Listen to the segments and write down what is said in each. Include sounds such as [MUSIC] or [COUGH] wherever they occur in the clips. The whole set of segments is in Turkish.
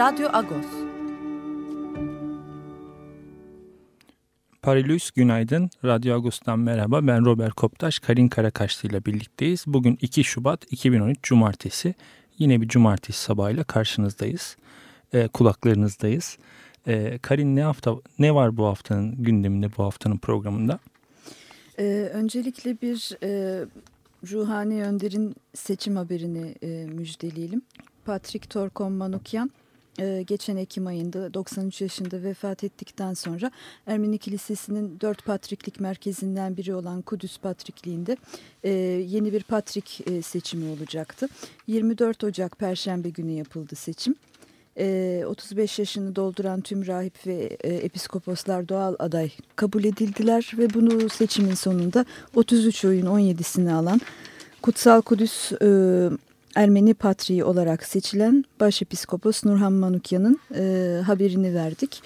Radyo Agos. Parilus günaydın. Radyo Agos'tan merhaba. Ben Robert Koptaş, Karin Karakaşlı ile birlikteyiz. Bugün 2 Şubat 2013 Cumartesi. Yine bir cumartesi sabahıyla karşınızdayız. E, kulaklarınızdayız. E, Karin ne hafta ne var bu haftanın gündeminde, bu haftanın programında? Ee, öncelikle bir e, Ruhani Önder'in seçim haberini e, müjdeleyelim. Patrick Torkom Manukyan ee, geçen Ekim ayında 93 yaşında vefat ettikten sonra Ermeni Kilisesi'nin dört patriklik merkezinden biri olan Kudüs Patrikliği'nde e, yeni bir patrik e, seçimi olacaktı. 24 Ocak Perşembe günü yapıldı seçim. 35 e, yaşını dolduran tüm rahip ve episkoposlar doğal aday kabul edildiler ve bunu seçimin sonunda 33 oyun 17'sini alan Kutsal Kudüs Ermeni Patriği olarak seçilen Başepiskopos Nurhan Manukyan'ın e, haberini verdik.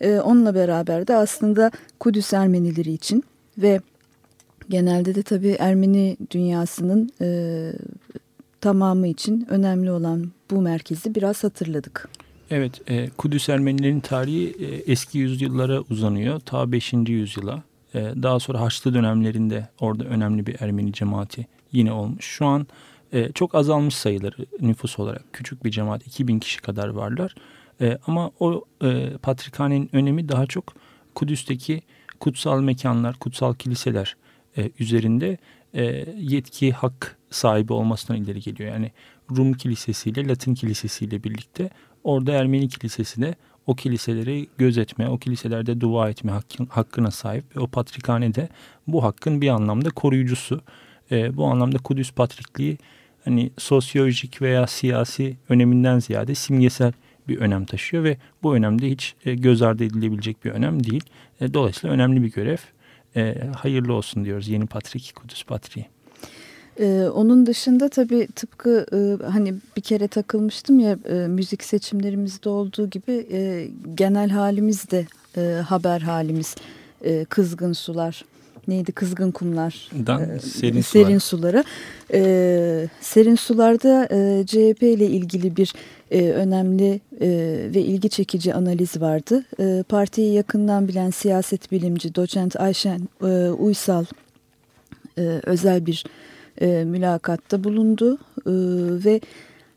E, onunla beraber de aslında Kudüs Ermenileri için ve genelde de tabii Ermeni dünyasının e, tamamı için önemli olan bu merkezi biraz hatırladık. Evet, e, Kudüs Ermenilerin tarihi e, eski yüzyıllara uzanıyor. Ta 5. yüzyıla. E, daha sonra Haçlı dönemlerinde orada önemli bir Ermeni cemaati yine olmuş. Şu an e, çok azalmış sayıları nüfus olarak. Küçük bir cemaat 2000 kişi kadar varlar. E, ama o e, patrikhanenin önemi daha çok Kudüs'teki kutsal mekanlar, kutsal kiliseler e, üzerinde e, yetki, hak sahibi olmasından ileri geliyor. Yani Rum Kilisesi ile Latin Kilisesi ile birlikte orada Ermeni Kilisesi de o kiliseleri gözetme, o kiliselerde dua etme hakkına sahip ve o patrikhane de bu hakkın bir anlamda koruyucusu. E, bu anlamda Kudüs Patrikliği hani sosyolojik veya siyasi öneminden ziyade simgesel bir önem taşıyor ve bu önemde hiç e, göz ardı edilebilecek bir önem değil. E, dolayısıyla önemli bir görev. E, hayırlı olsun diyoruz yeni Patrik Kudüs Patriği. Ee, onun dışında tabii tıpkı e, hani bir kere takılmıştım ya e, müzik seçimlerimizde olduğu gibi e, genel halimiz de e, haber halimiz e, kızgın sular neydi Kızgın Kumlar e, serin, serin sulara. E, serin sularda e, CHP ile ilgili bir e, önemli e, ve ilgi çekici analiz vardı. E, partiyi yakından bilen siyaset bilimci doçent Ayşen e, Uysal e, özel bir e, mülakatta bulundu e, ve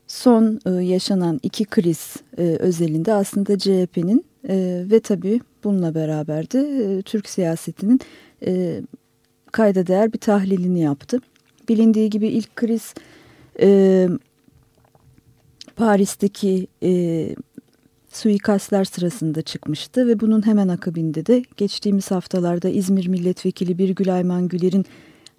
son e, yaşanan iki kriz e, özelinde aslında CHP'nin e, ve tabii bununla beraber de e, Türk siyasetinin e, kayda değer bir tahlilini yaptı. Bilindiği gibi ilk kriz e, Paris'teki e, suikastlar sırasında çıkmıştı ve bunun hemen akabinde de geçtiğimiz haftalarda İzmir Milletvekili Birgül Ayman Güler'in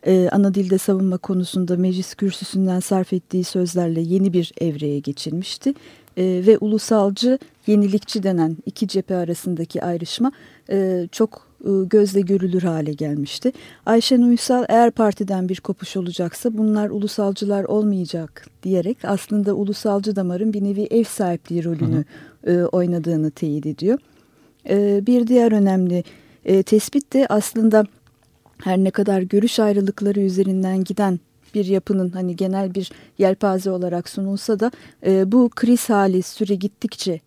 e, ana dilde savunma konusunda meclis kürsüsünden sarf ettiği sözlerle yeni bir evreye geçilmişti. E, ve ulusalcı yenilikçi denen iki cephe arasındaki ayrışma e, çok gözle görülür hale gelmişti. Ayşen Uysal eğer partiden bir kopuş olacaksa bunlar ulusalcılar olmayacak diyerek aslında ulusalcı damarın bir nevi ev sahipliği rolünü hı hı. E, oynadığını teyit ediyor. E, bir diğer önemli tespit de aslında her ne kadar görüş ayrılıkları üzerinden giden bir yapının hani genel bir yelpaze olarak sunulsa da bu kriz hali süre gittikçe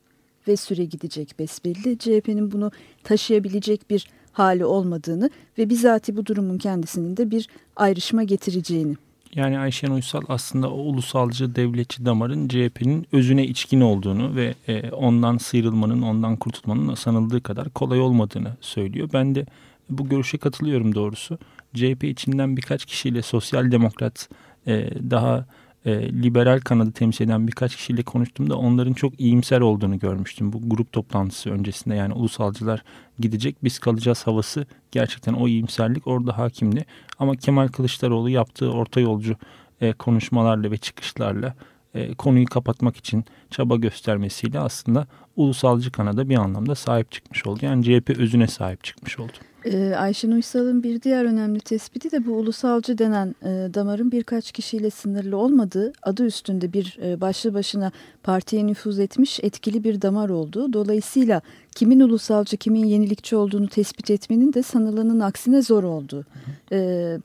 ve süre gidecek besbelli. CHP'nin bunu taşıyabilecek bir hali olmadığını ve bizatihi bu durumun kendisinin de bir ayrışma getireceğini. Yani Ayşen Uysal aslında o ulusalcı devletçi damarın CHP'nin özüne içkin olduğunu ve e, ondan sıyrılmanın, ondan kurtulmanın sanıldığı kadar kolay olmadığını söylüyor. Ben de bu görüşe katılıyorum doğrusu. CHP içinden birkaç kişiyle sosyal demokrat e, daha e, liberal kanadı temsil eden birkaç kişiyle konuştuğumda onların çok iyimser olduğunu görmüştüm. Bu grup toplantısı öncesinde yani ulusalcılar gidecek biz kalacağız havası gerçekten o iyimserlik orada hakimdi. Ama Kemal Kılıçdaroğlu yaptığı orta yolcu e, konuşmalarla ve çıkışlarla e, konuyu kapatmak için çaba göstermesiyle aslında ulusalcı kanada bir anlamda sahip çıkmış oldu. Yani CHP özüne sahip çıkmış oldu. Ee, Ayşen Uysal'ın bir diğer önemli tespiti de bu ulusalcı denen e, damarın birkaç kişiyle sınırlı olmadığı, adı üstünde bir e, başlı başına partiye nüfuz etmiş etkili bir damar olduğu. Dolayısıyla kimin ulusalcı, kimin yenilikçi olduğunu tespit etmenin de sanılanın aksine zor olduğu. Ee,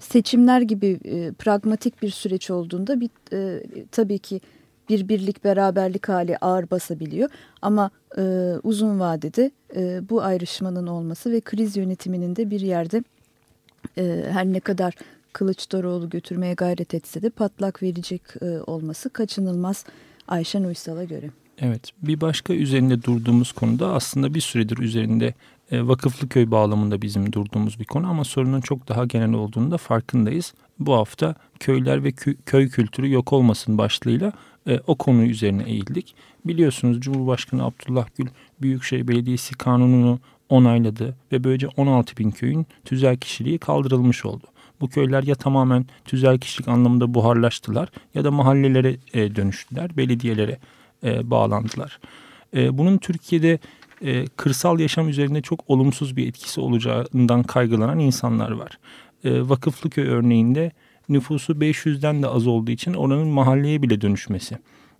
seçimler gibi e, pragmatik bir süreç olduğunda bir, e, tabii ki bir birlik beraberlik hali ağır basabiliyor. Ama e, uzun vadede e, bu ayrışmanın olması ve kriz yönetiminin de bir yerde e, her ne kadar Kılıçdaroğlu götürmeye gayret etse de patlak verecek e, olması kaçınılmaz Ayşen Uysal'a göre. Evet bir başka üzerinde durduğumuz konuda aslında bir süredir üzerinde e, vakıflı köy bağlamında bizim durduğumuz bir konu ama sorunun çok daha genel olduğunu da farkındayız. Bu hafta köyler ve köy kültürü yok olmasın başlığıyla e, o konu üzerine eğildik. Biliyorsunuz Cumhurbaşkanı Abdullah Gül Büyükşehir Belediyesi kanununu onayladı ve böylece 16 bin köyün tüzel kişiliği kaldırılmış oldu. Bu köyler ya tamamen tüzel kişilik anlamında buharlaştılar ya da mahallelere e, dönüştüler, belediyelere e, bağlandılar. E, bunun Türkiye'de e, kırsal yaşam üzerinde çok olumsuz bir etkisi olacağından kaygılanan insanlar var. E, Vakıflıköy örneğinde nüfusu 500'den de az olduğu için oranın mahalleye bile dönüşmesi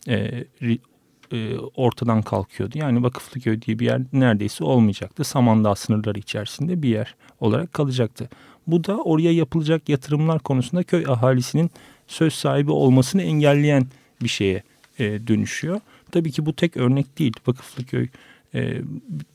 e, e, ortadan kalkıyordu. Yani Vakıflıköy diye bir yer neredeyse olmayacaktı. Samandağ sınırları içerisinde bir yer olarak kalacaktı. Bu da oraya yapılacak yatırımlar konusunda köy ahalisinin söz sahibi olmasını engelleyen bir şeye e, dönüşüyor. Tabii ki bu tek örnek değil. Vakıflıköy e,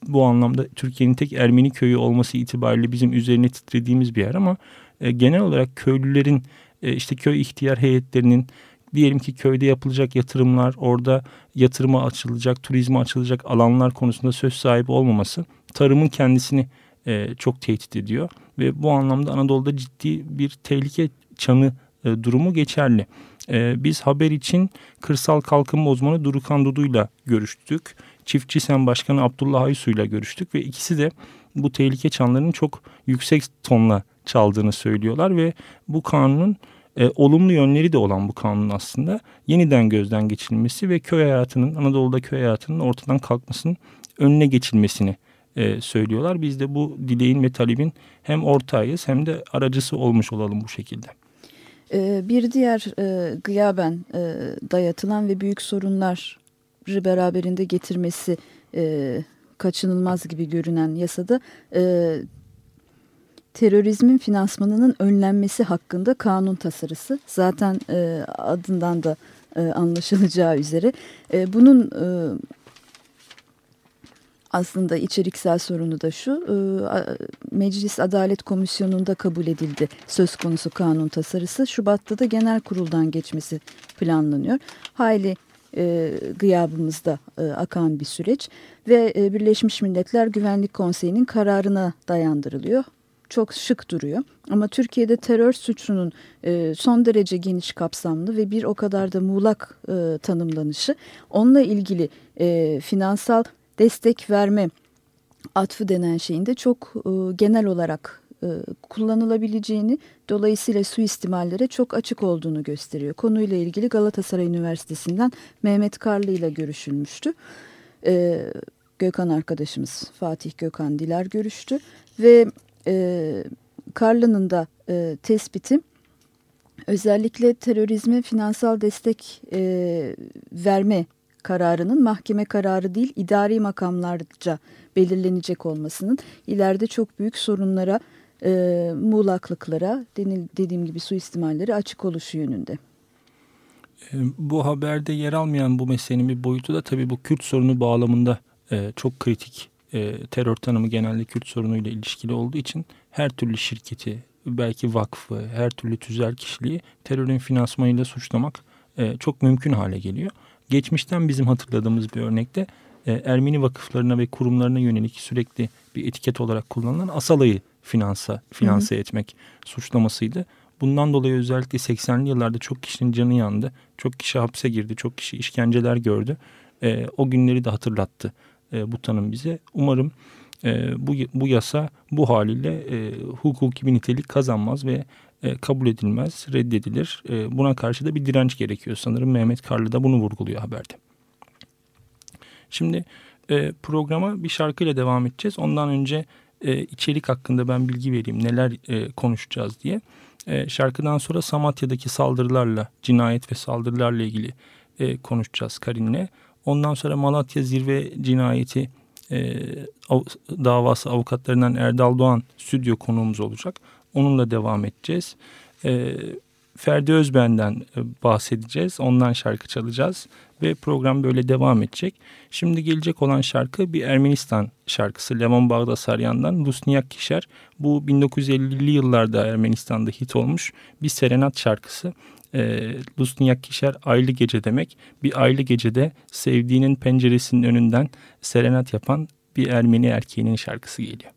bu anlamda Türkiye'nin tek Ermeni köyü olması itibariyle bizim üzerine titrediğimiz bir yer ama e, genel olarak köylülerin e, işte köy ihtiyar heyetlerinin diyelim ki köyde yapılacak yatırımlar, orada yatırıma açılacak, turizme açılacak alanlar konusunda söz sahibi olmaması tarımın kendisini e, çok tehdit ediyor. Ve bu anlamda Anadolu'da ciddi bir tehlike çanı e, durumu geçerli. E, biz haber için kırsal kalkınma uzmanı Durukan Dudu'yla görüştük. Çiftçi Sen Başkanı Abdullah Aysu ile görüştük ve ikisi de bu tehlike çanlarının çok yüksek tonla çaldığını söylüyorlar ve bu kanunun e, olumlu yönleri de olan bu kanun aslında yeniden gözden geçirilmesi ve köy hayatının Anadolu'da köy hayatının ortadan kalkmasının önüne geçilmesini e, söylüyorlar. Biz de bu dileğin ve talebin hem ortağıyız hem de aracısı olmuş olalım bu şekilde. E, bir diğer e, gıyaben e, dayatılan ve büyük sorunları beraberinde getirmesi e, kaçınılmaz gibi görünen yasada e, terörizmin finansmanının önlenmesi hakkında kanun tasarısı. Zaten e, adından da e, anlaşılacağı üzere. E, bunun e, aslında içeriksel sorunu da şu, e, Meclis Adalet Komisyonu'nda kabul edildi söz konusu kanun tasarısı. Şubat'ta da genel kuruldan geçmesi planlanıyor. Hayli e, gıyabımızda e, akan bir süreç ve e, Birleşmiş Milletler Güvenlik Konseyi'nin kararına dayandırılıyor çok şık duruyor. Ama Türkiye'de terör suçunun e, son derece geniş kapsamlı ve bir o kadar da muğlak e, tanımlanışı onunla ilgili e, finansal destek verme atfı denen şeyin de çok e, genel olarak e, kullanılabileceğini dolayısıyla suistimallere çok açık olduğunu gösteriyor. Konuyla ilgili Galatasaray Üniversitesi'nden Mehmet Karlı ile görüşülmüştü. E, Gökhan arkadaşımız Fatih Gökhan Diler görüştü ve e, Karlı'nın da e, tespiti özellikle terörizme finansal destek e, verme kararının mahkeme kararı değil idari makamlarca belirlenecek olmasının ileride çok büyük sorunlara, e, muğlaklıklara, denil, dediğim gibi suistimallere açık oluşu yönünde. E, bu haberde yer almayan bu meselenin bir boyutu da tabii bu Kürt sorunu bağlamında e, çok kritik e, terör tanımı genelde Kürt sorunuyla ilişkili olduğu için her türlü şirketi, belki vakfı, her türlü tüzel kişiliği terörün finansmanıyla suçlamak e, çok mümkün hale geliyor. Geçmişten bizim hatırladığımız bir örnekte e, Ermeni vakıflarına ve kurumlarına yönelik sürekli bir etiket olarak kullanılan Asala'yı finansa, finanse hı hı. etmek suçlamasıydı. Bundan dolayı özellikle 80'li yıllarda çok kişinin canı yandı. Çok kişi hapse girdi, çok kişi işkenceler gördü. E, o günleri de hatırlattı e, bu tanım bize. Umarım e, bu, bu yasa bu haliyle e, hukuki bir nitelik kazanmaz ve e, kabul edilmez, reddedilir. E, buna karşı da bir direnç gerekiyor sanırım. Mehmet Karlı da bunu vurguluyor haberde. Şimdi e, programa bir şarkıyla devam edeceğiz. Ondan önce e, içerik hakkında ben bilgi vereyim neler e, konuşacağız diye. E, şarkıdan sonra Samatya'daki saldırılarla, cinayet ve saldırılarla ilgili e, konuşacağız Karin'le. Ondan sonra Malatya zirve cinayeti e, av, davası avukatlarından Erdal Doğan stüdyo konuğumuz olacak. Onunla devam edeceğiz. E, Ferdi Özben'den e, bahsedeceğiz. Ondan şarkı çalacağız ve program böyle devam edecek. Şimdi gelecek olan şarkı bir Ermenistan şarkısı Levan Bağdasaryan'dan Lusniyak Kişer. Bu 1950'li yıllarda Ermenistan'da hit olmuş bir serenat şarkısı. E, Lusniyak Kişer aylı gece demek. Bir aylı gecede sevdiğinin penceresinin önünden serenat yapan bir Ermeni erkeğinin şarkısı geliyor.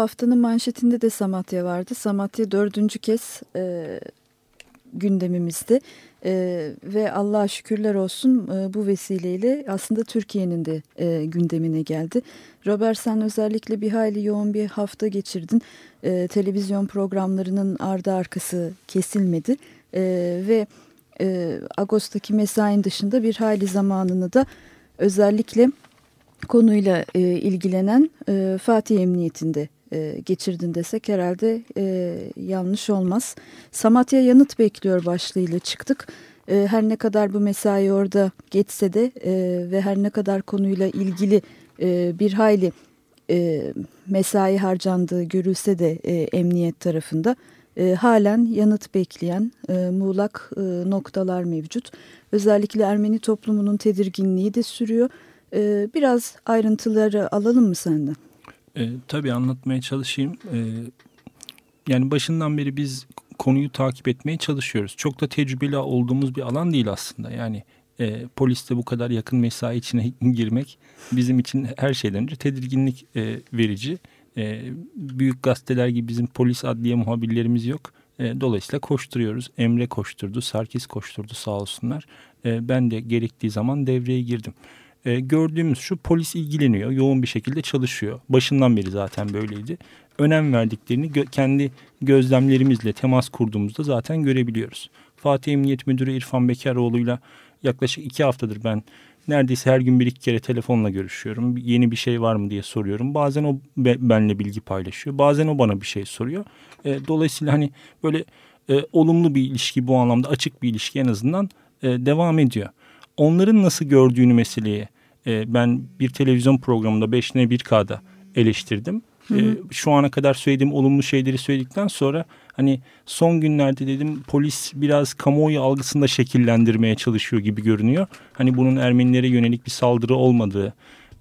Haftanın manşetinde de Samatya vardı. Samatya dördüncü kez e, gündemimizde e, ve Allah'a şükürler olsun e, bu vesileyle aslında Türkiye'nin de e, gündemine geldi. Robert sen özellikle bir hayli yoğun bir hafta geçirdin. E, televizyon programlarının ardı arkası kesilmedi e, ve e, Ağustos'taki mesain dışında bir hayli zamanını da özellikle konuyla e, ilgilenen e, Fatih Emniyetinde e, geçirdin desek herhalde e, yanlış olmaz. Samatya yanıt bekliyor başlığıyla çıktık. E, her ne kadar bu mesai orada geçse de e, ve her ne kadar konuyla ilgili e, bir hayli e, mesai harcandığı görülse de e, emniyet tarafında e, halen yanıt bekleyen e, muğlak e, noktalar mevcut. Özellikle Ermeni toplumunun tedirginliği de sürüyor. E, biraz ayrıntıları alalım mı senden? E, tabii anlatmaya çalışayım. E, yani başından beri biz konuyu takip etmeye çalışıyoruz. Çok da tecrübeli olduğumuz bir alan değil aslında. Yani e, poliste bu kadar yakın mesai içine [LAUGHS] girmek bizim için her şeyden önce tedirginlik e, verici. E, büyük gazeteler gibi bizim polis adliye muhabirlerimiz yok. E, dolayısıyla koşturuyoruz. Emre koşturdu, Sarkis koşturdu sağ olsunlar. E, ben de gerektiği zaman devreye girdim e, gördüğümüz şu polis ilgileniyor. Yoğun bir şekilde çalışıyor. Başından beri zaten böyleydi. Önem verdiklerini gö kendi gözlemlerimizle temas kurduğumuzda zaten görebiliyoruz. Fatih Emniyet Müdürü İrfan Bekaroğlu'yla yaklaşık iki haftadır ben neredeyse her gün bir iki kere telefonla görüşüyorum. Yeni bir şey var mı diye soruyorum. Bazen o benle bilgi paylaşıyor. Bazen o bana bir şey soruyor. E, dolayısıyla hani böyle e, olumlu bir ilişki bu anlamda açık bir ilişki en azından e, devam ediyor onların nasıl gördüğünü meseleye e, ben bir televizyon programında 5N 1K'da eleştirdim. Hı hı. E, şu ana kadar söylediğim olumlu şeyleri söyledikten sonra hani son günlerde dedim polis biraz kamuoyu algısında şekillendirmeye çalışıyor gibi görünüyor. Hani bunun Ermenilere yönelik bir saldırı olmadığı,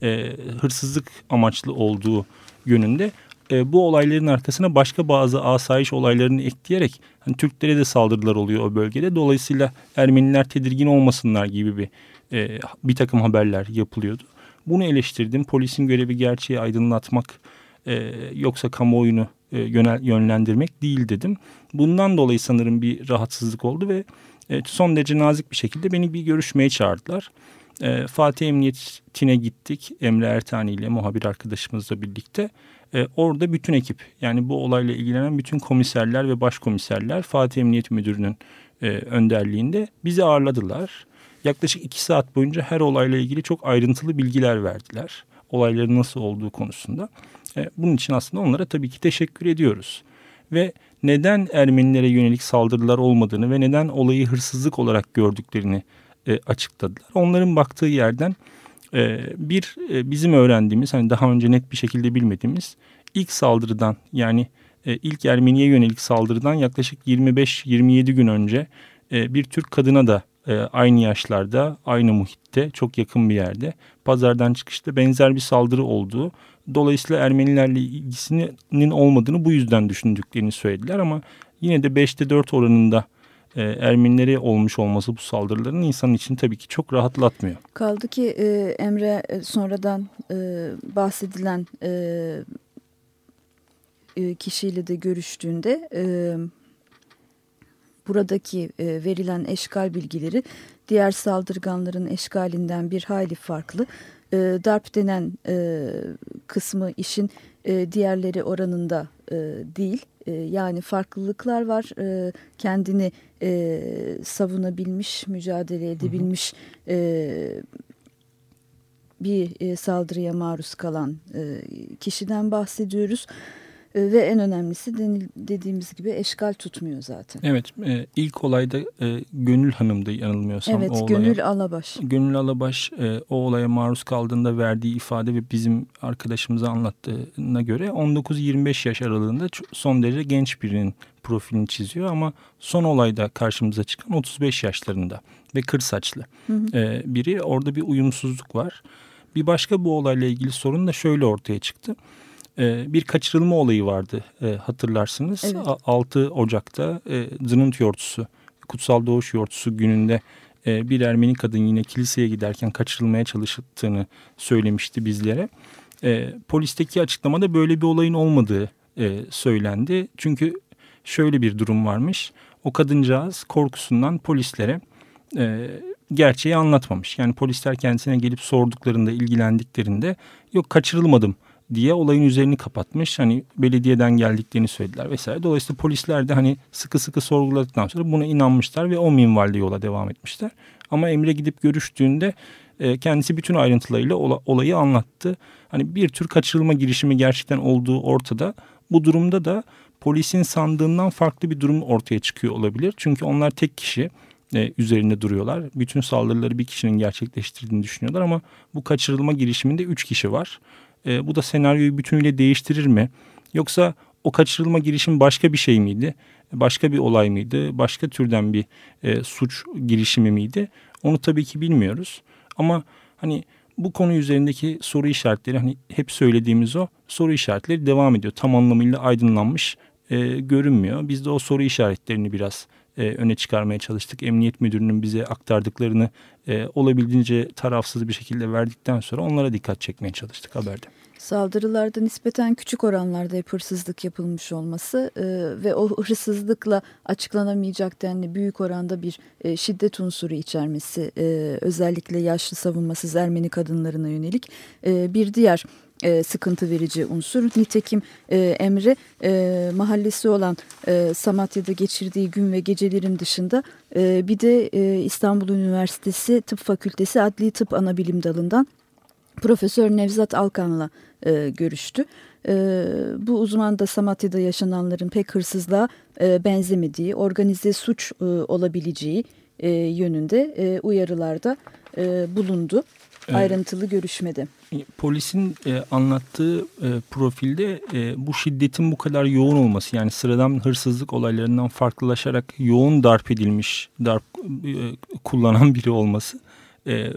e, hırsızlık amaçlı olduğu yönünde e, bu olayların arkasına başka bazı asayiş olaylarını ekleyerek hani Türklere de saldırılar oluyor o bölgede. Dolayısıyla Ermeniler tedirgin olmasınlar gibi bir e, bir takım haberler yapılıyordu. Bunu eleştirdim. Polisin görevi gerçeği aydınlatmak e, yoksa kamuoyunu e, yönel, yönlendirmek değil dedim. Bundan dolayı sanırım bir rahatsızlık oldu ve e, son derece nazik bir şekilde beni bir görüşmeye çağırdılar. E, Fatih Emniyetine gittik Emre Ertani ile muhabir arkadaşımızla birlikte. E, orada bütün ekip yani bu olayla ilgilenen bütün komiserler ve başkomiserler Fatih Emniyet Müdürü'nün e, önderliğinde bizi ağırladılar. Yaklaşık iki saat boyunca her olayla ilgili çok ayrıntılı bilgiler verdiler. Olayların nasıl olduğu konusunda. E, bunun için aslında onlara tabii ki teşekkür ediyoruz. Ve neden Ermenilere yönelik saldırılar olmadığını ve neden olayı hırsızlık olarak gördüklerini e, açıkladılar. Onların baktığı yerden bir e, bizim öğrendiğimiz hani daha önce net bir şekilde bilmediğimiz ilk saldırıdan yani e, ilk Ermeniye yönelik saldırıdan yaklaşık 25-27 gün önce e, bir Türk kadına da aynı yaşlarda aynı muhitte çok yakın bir yerde pazardan çıkışta benzer bir saldırı olduğu dolayısıyla Ermenilerle ilgisinin olmadığını bu yüzden düşündüklerini söylediler ama yine de 5'te 4 oranında e, Ermenilere olmuş olması bu saldırıların insan için tabii ki çok rahatlatmıyor. Kaldı ki e, Emre e, sonradan e, bahsedilen e, e, kişiyle de görüştüğünde e, buradaki e, verilen eşgal bilgileri diğer saldırganların eşgalinden bir hayli farklı. E, darp denen e, kısmı işin e, diğerleri oranında e, değil. E, yani farklılıklar var. E, kendini e, savunabilmiş, mücadele edebilmiş e, bir e, saldırıya maruz kalan e, kişiden bahsediyoruz. E, ve en önemlisi dediğimiz gibi eşgal tutmuyor zaten. Evet e, ilk olayda e, Gönül Hanım'dı yanılmıyorsam. Evet o Gönül olaya. Alabaş. Gönül Alabaş e, o olaya maruz kaldığında verdiği ifade ve bizim arkadaşımıza anlattığına göre 19-25 yaş aralığında son derece genç birinin profilini çiziyor ama son olayda karşımıza çıkan 35 yaşlarında ve kır saçlı hı hı. E, biri orada bir uyumsuzluk var. Bir başka bu olayla ilgili sorun da şöyle ortaya çıktı. E, bir kaçırılma olayı vardı e, hatırlarsınız. Evet. 6 Ocak'ta e, Zınınt Yortusu, Kutsal Doğuş Yortusu gününde e, bir Ermeni kadın yine kiliseye giderken kaçırılmaya çalıştığını söylemişti bizlere. E, polisteki açıklamada böyle bir olayın olmadığı e, söylendi. Çünkü şöyle bir durum varmış. O kadıncağız korkusundan polislere e, gerçeği anlatmamış. Yani polisler kendisine gelip sorduklarında, ilgilendiklerinde yok kaçırılmadım diye olayın üzerini kapatmış. Hani belediyeden geldiklerini söylediler vesaire. Dolayısıyla polisler de hani sıkı sıkı sorguladıktan sonra buna inanmışlar ve o minvalde yola devam etmişler. Ama Emre gidip görüştüğünde e, kendisi bütün ayrıntılarıyla olayı anlattı. Hani bir tür kaçırılma girişimi gerçekten olduğu ortada. Bu durumda da polisin sandığından farklı bir durum ortaya çıkıyor olabilir. Çünkü onlar tek kişi e, üzerinde duruyorlar. Bütün saldırıları bir kişinin gerçekleştirdiğini düşünüyorlar ama bu kaçırılma girişiminde üç kişi var. E, bu da senaryoyu bütünüyle değiştirir mi? Yoksa o kaçırılma girişim başka bir şey miydi? Başka bir olay mıydı? Başka türden bir e, suç girişimi miydi? Onu tabii ki bilmiyoruz. Ama hani bu konu üzerindeki soru işaretleri hani hep söylediğimiz o soru işaretleri devam ediyor. Tam anlamıyla aydınlanmış e, görünmüyor. Biz de o soru işaretlerini biraz e, öne çıkarmaya çalıştık. Emniyet müdürünün bize aktardıklarını e, olabildiğince tarafsız bir şekilde verdikten sonra onlara dikkat çekmeye çalıştık haberde. Saldırılarda nispeten küçük oranlarda hep hırsızlık yapılmış olması e, ve o hırsızlıkla açıklanamayacak denli büyük oranda bir e, şiddet unsuru içermesi e, özellikle yaşlı savunmasız Ermeni kadınlarına yönelik e, bir diğer e, sıkıntı verici unsur. Nitekim e, Emre e, mahallesi olan e, Samatya'da geçirdiği gün ve gecelerin dışında e, bir de e, İstanbul Üniversitesi Tıp Fakültesi Adli Tıp Anabilim Dalı'ndan Profesör Nevzat Alkan'la e, görüştü. E, bu uzman da Samatya'da yaşananların pek hırsızlığa e, benzemediği, organize suç e, olabileceği e, yönünde e, uyarılarda e, bulundu ayrıntılı görüşmede. Polisin e, anlattığı e, profilde e, bu şiddetin bu kadar yoğun olması yani sıradan hırsızlık olaylarından farklılaşarak yoğun darp edilmiş, darp e, kullanan [LAUGHS] biri olması e,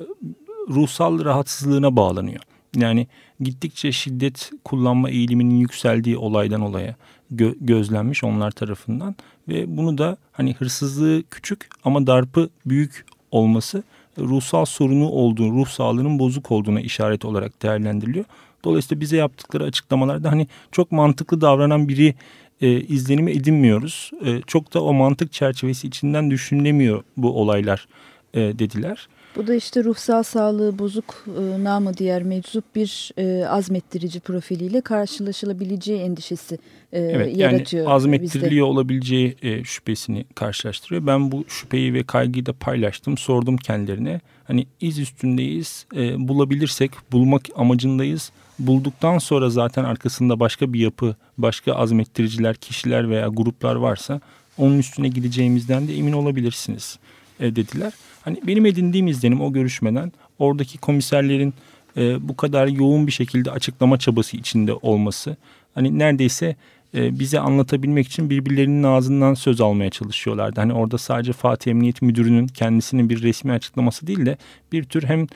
ruhsal rahatsızlığına bağlanıyor. Yani gittikçe şiddet kullanma eğiliminin yükseldiği olaydan olaya gö gözlenmiş onlar tarafından ve bunu da hani hırsızlığı küçük ama darpı büyük olması ruhsal sorunu olduğu, ruh sağlığının bozuk olduğuna işaret olarak değerlendiriliyor. Dolayısıyla bize yaptıkları açıklamalarda hani çok mantıklı davranan biri e, izlenimi edinmiyoruz. E, çok da o mantık çerçevesi içinden düşünülemiyor bu olaylar e, dediler. Bu da işte ruhsal sağlığı bozuk e, namı diğer meczup bir e, azmettirici profiliyle karşılaşılabileceği endişesi e, evet, yaratıyor. Yani azmettiriliyor bizde. olabileceği e, şüphesini karşılaştırıyor. Ben bu şüpheyi ve kaygıyı da paylaştım. Sordum kendilerine. Hani iz üstündeyiz. E, bulabilirsek bulmak amacındayız. Bulduktan sonra zaten arkasında başka bir yapı, başka azmettiriciler, kişiler veya gruplar varsa onun üstüne gideceğimizden de emin olabilirsiniz e, dediler. Hani benim edindiğim izlenim o görüşmeden oradaki komiserlerin e, bu kadar yoğun bir şekilde açıklama çabası içinde olması. Hani neredeyse e, bize anlatabilmek için birbirlerinin ağzından söz almaya çalışıyorlardı. Hani orada sadece Fatih Emniyet Müdürü'nün kendisinin bir resmi açıklaması değil de bir tür hem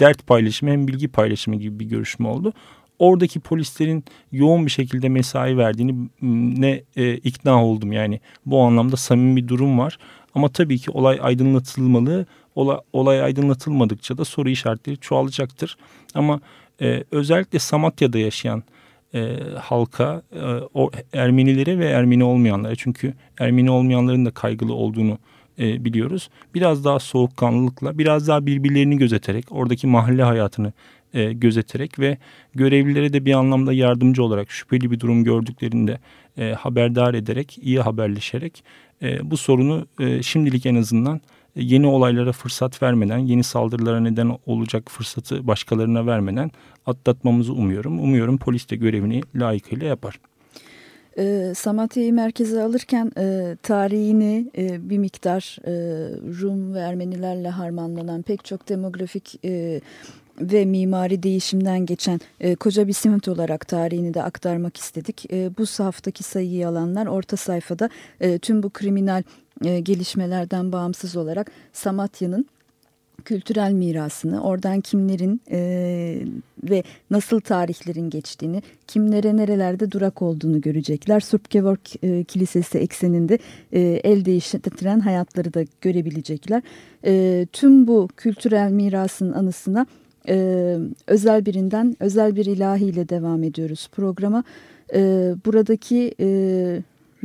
dert paylaşımı hem bilgi paylaşımı gibi bir görüşme oldu. Oradaki polislerin yoğun bir şekilde mesai verdiğini ne e, ikna oldum. Yani bu anlamda samimi bir durum var. Ama tabii ki olay aydınlatılmalı. Olay, olay aydınlatılmadıkça da soru işaretleri çoğalacaktır. Ama e, özellikle Samatya'da yaşayan e, halka, e, o Ermenilere ve Ermeni olmayanlara çünkü Ermeni olmayanların da kaygılı olduğunu e, biliyoruz. Biraz daha soğukkanlılıkla, biraz daha birbirlerini gözeterek, oradaki mahalle hayatını e, gözeterek ve görevlilere de bir anlamda yardımcı olarak şüpheli bir durum gördüklerinde e, haberdar ederek, iyi haberleşerek e, bu sorunu e, şimdilik en azından e, yeni olaylara fırsat vermeden, yeni saldırılara neden olacak fırsatı başkalarına vermeden atlatmamızı umuyorum. Umuyorum polis de görevini layıkıyla yapar. E, Samatya'yı merkeze alırken e, tarihini e, bir miktar e, Rum ve Ermenilerle harmanlanan pek çok demografik e, ve mimari değişimden geçen e, koca bir simit olarak tarihini de aktarmak istedik. E, bu saftaki sayıyı alanlar orta sayfada e, tüm bu kriminal e, gelişmelerden bağımsız olarak Samatya'nın kültürel mirasını, oradan kimlerin e, ve nasıl tarihlerin geçtiğini, kimlere nerelerde durak olduğunu görecekler. Surpkevork e, Kilisesi ekseninde e, el değiştiren hayatları da görebilecekler. E, tüm bu kültürel mirasın anısına e, özel birinden, özel bir ilahiyle devam ediyoruz programa. E, buradaki... E,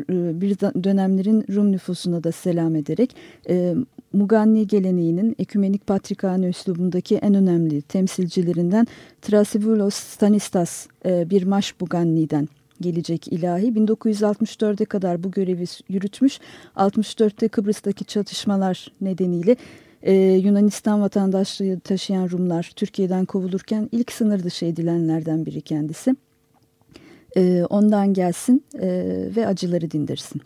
bir dönemlerin Rum nüfusuna da selam ederek e, Muganni geleneğinin ekümenik patrikhane üslubundaki en önemli temsilcilerinden Trasivulos Stanistas e, bir maş Muganni'den gelecek ilahi. 1964'e kadar bu görevi yürütmüş. 64'te Kıbrıs'taki çatışmalar nedeniyle e, Yunanistan vatandaşlığı taşıyan Rumlar Türkiye'den kovulurken ilk sınır dışı edilenlerden biri kendisi. E, ondan gelsin e, ve acıları dindirsin.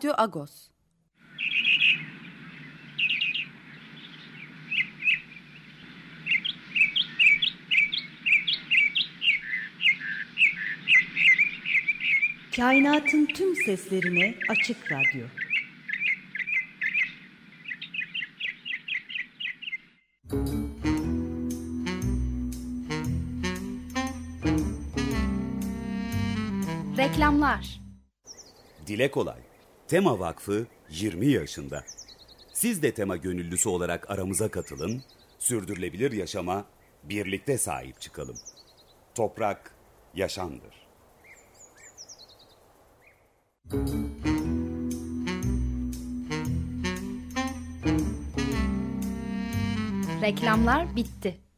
Radyo Agos. Kainatın tüm seslerine açık radyo. Reklamlar Dile kolay. Tema Vakfı 20 yaşında. Siz de tema gönüllüsü olarak aramıza katılın, sürdürülebilir yaşama birlikte sahip çıkalım. Toprak yaşamdır. Reklamlar bitti.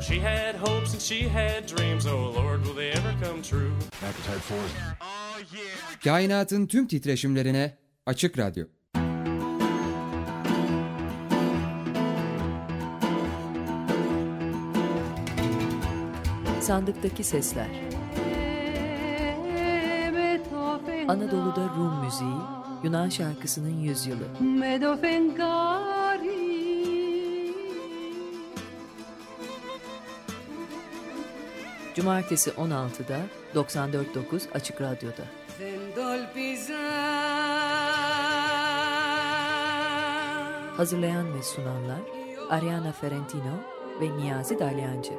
She had hopes and she had dreams. Oh Lord, will they ever come true? Appetite for Kainatın tüm titreşimlerine açık radyo. Sandıktaki sesler. Anadolu'da Rum müziği, Yunan şarkısının yüzyılı. Cumartesi 16'da 94.9 Açık Radyo'da. Hazırlayan ve sunanlar Ariana Ferentino ve Niyazi Dalyancı.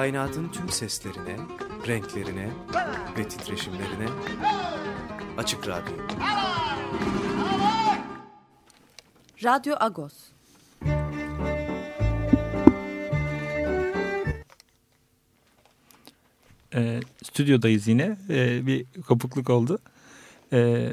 Kainatın tüm seslerine, renklerine ve titreşimlerine Açık Radyo. Radyo Agos. E, stüdyodayız yine. E, bir kopukluk oldu. E,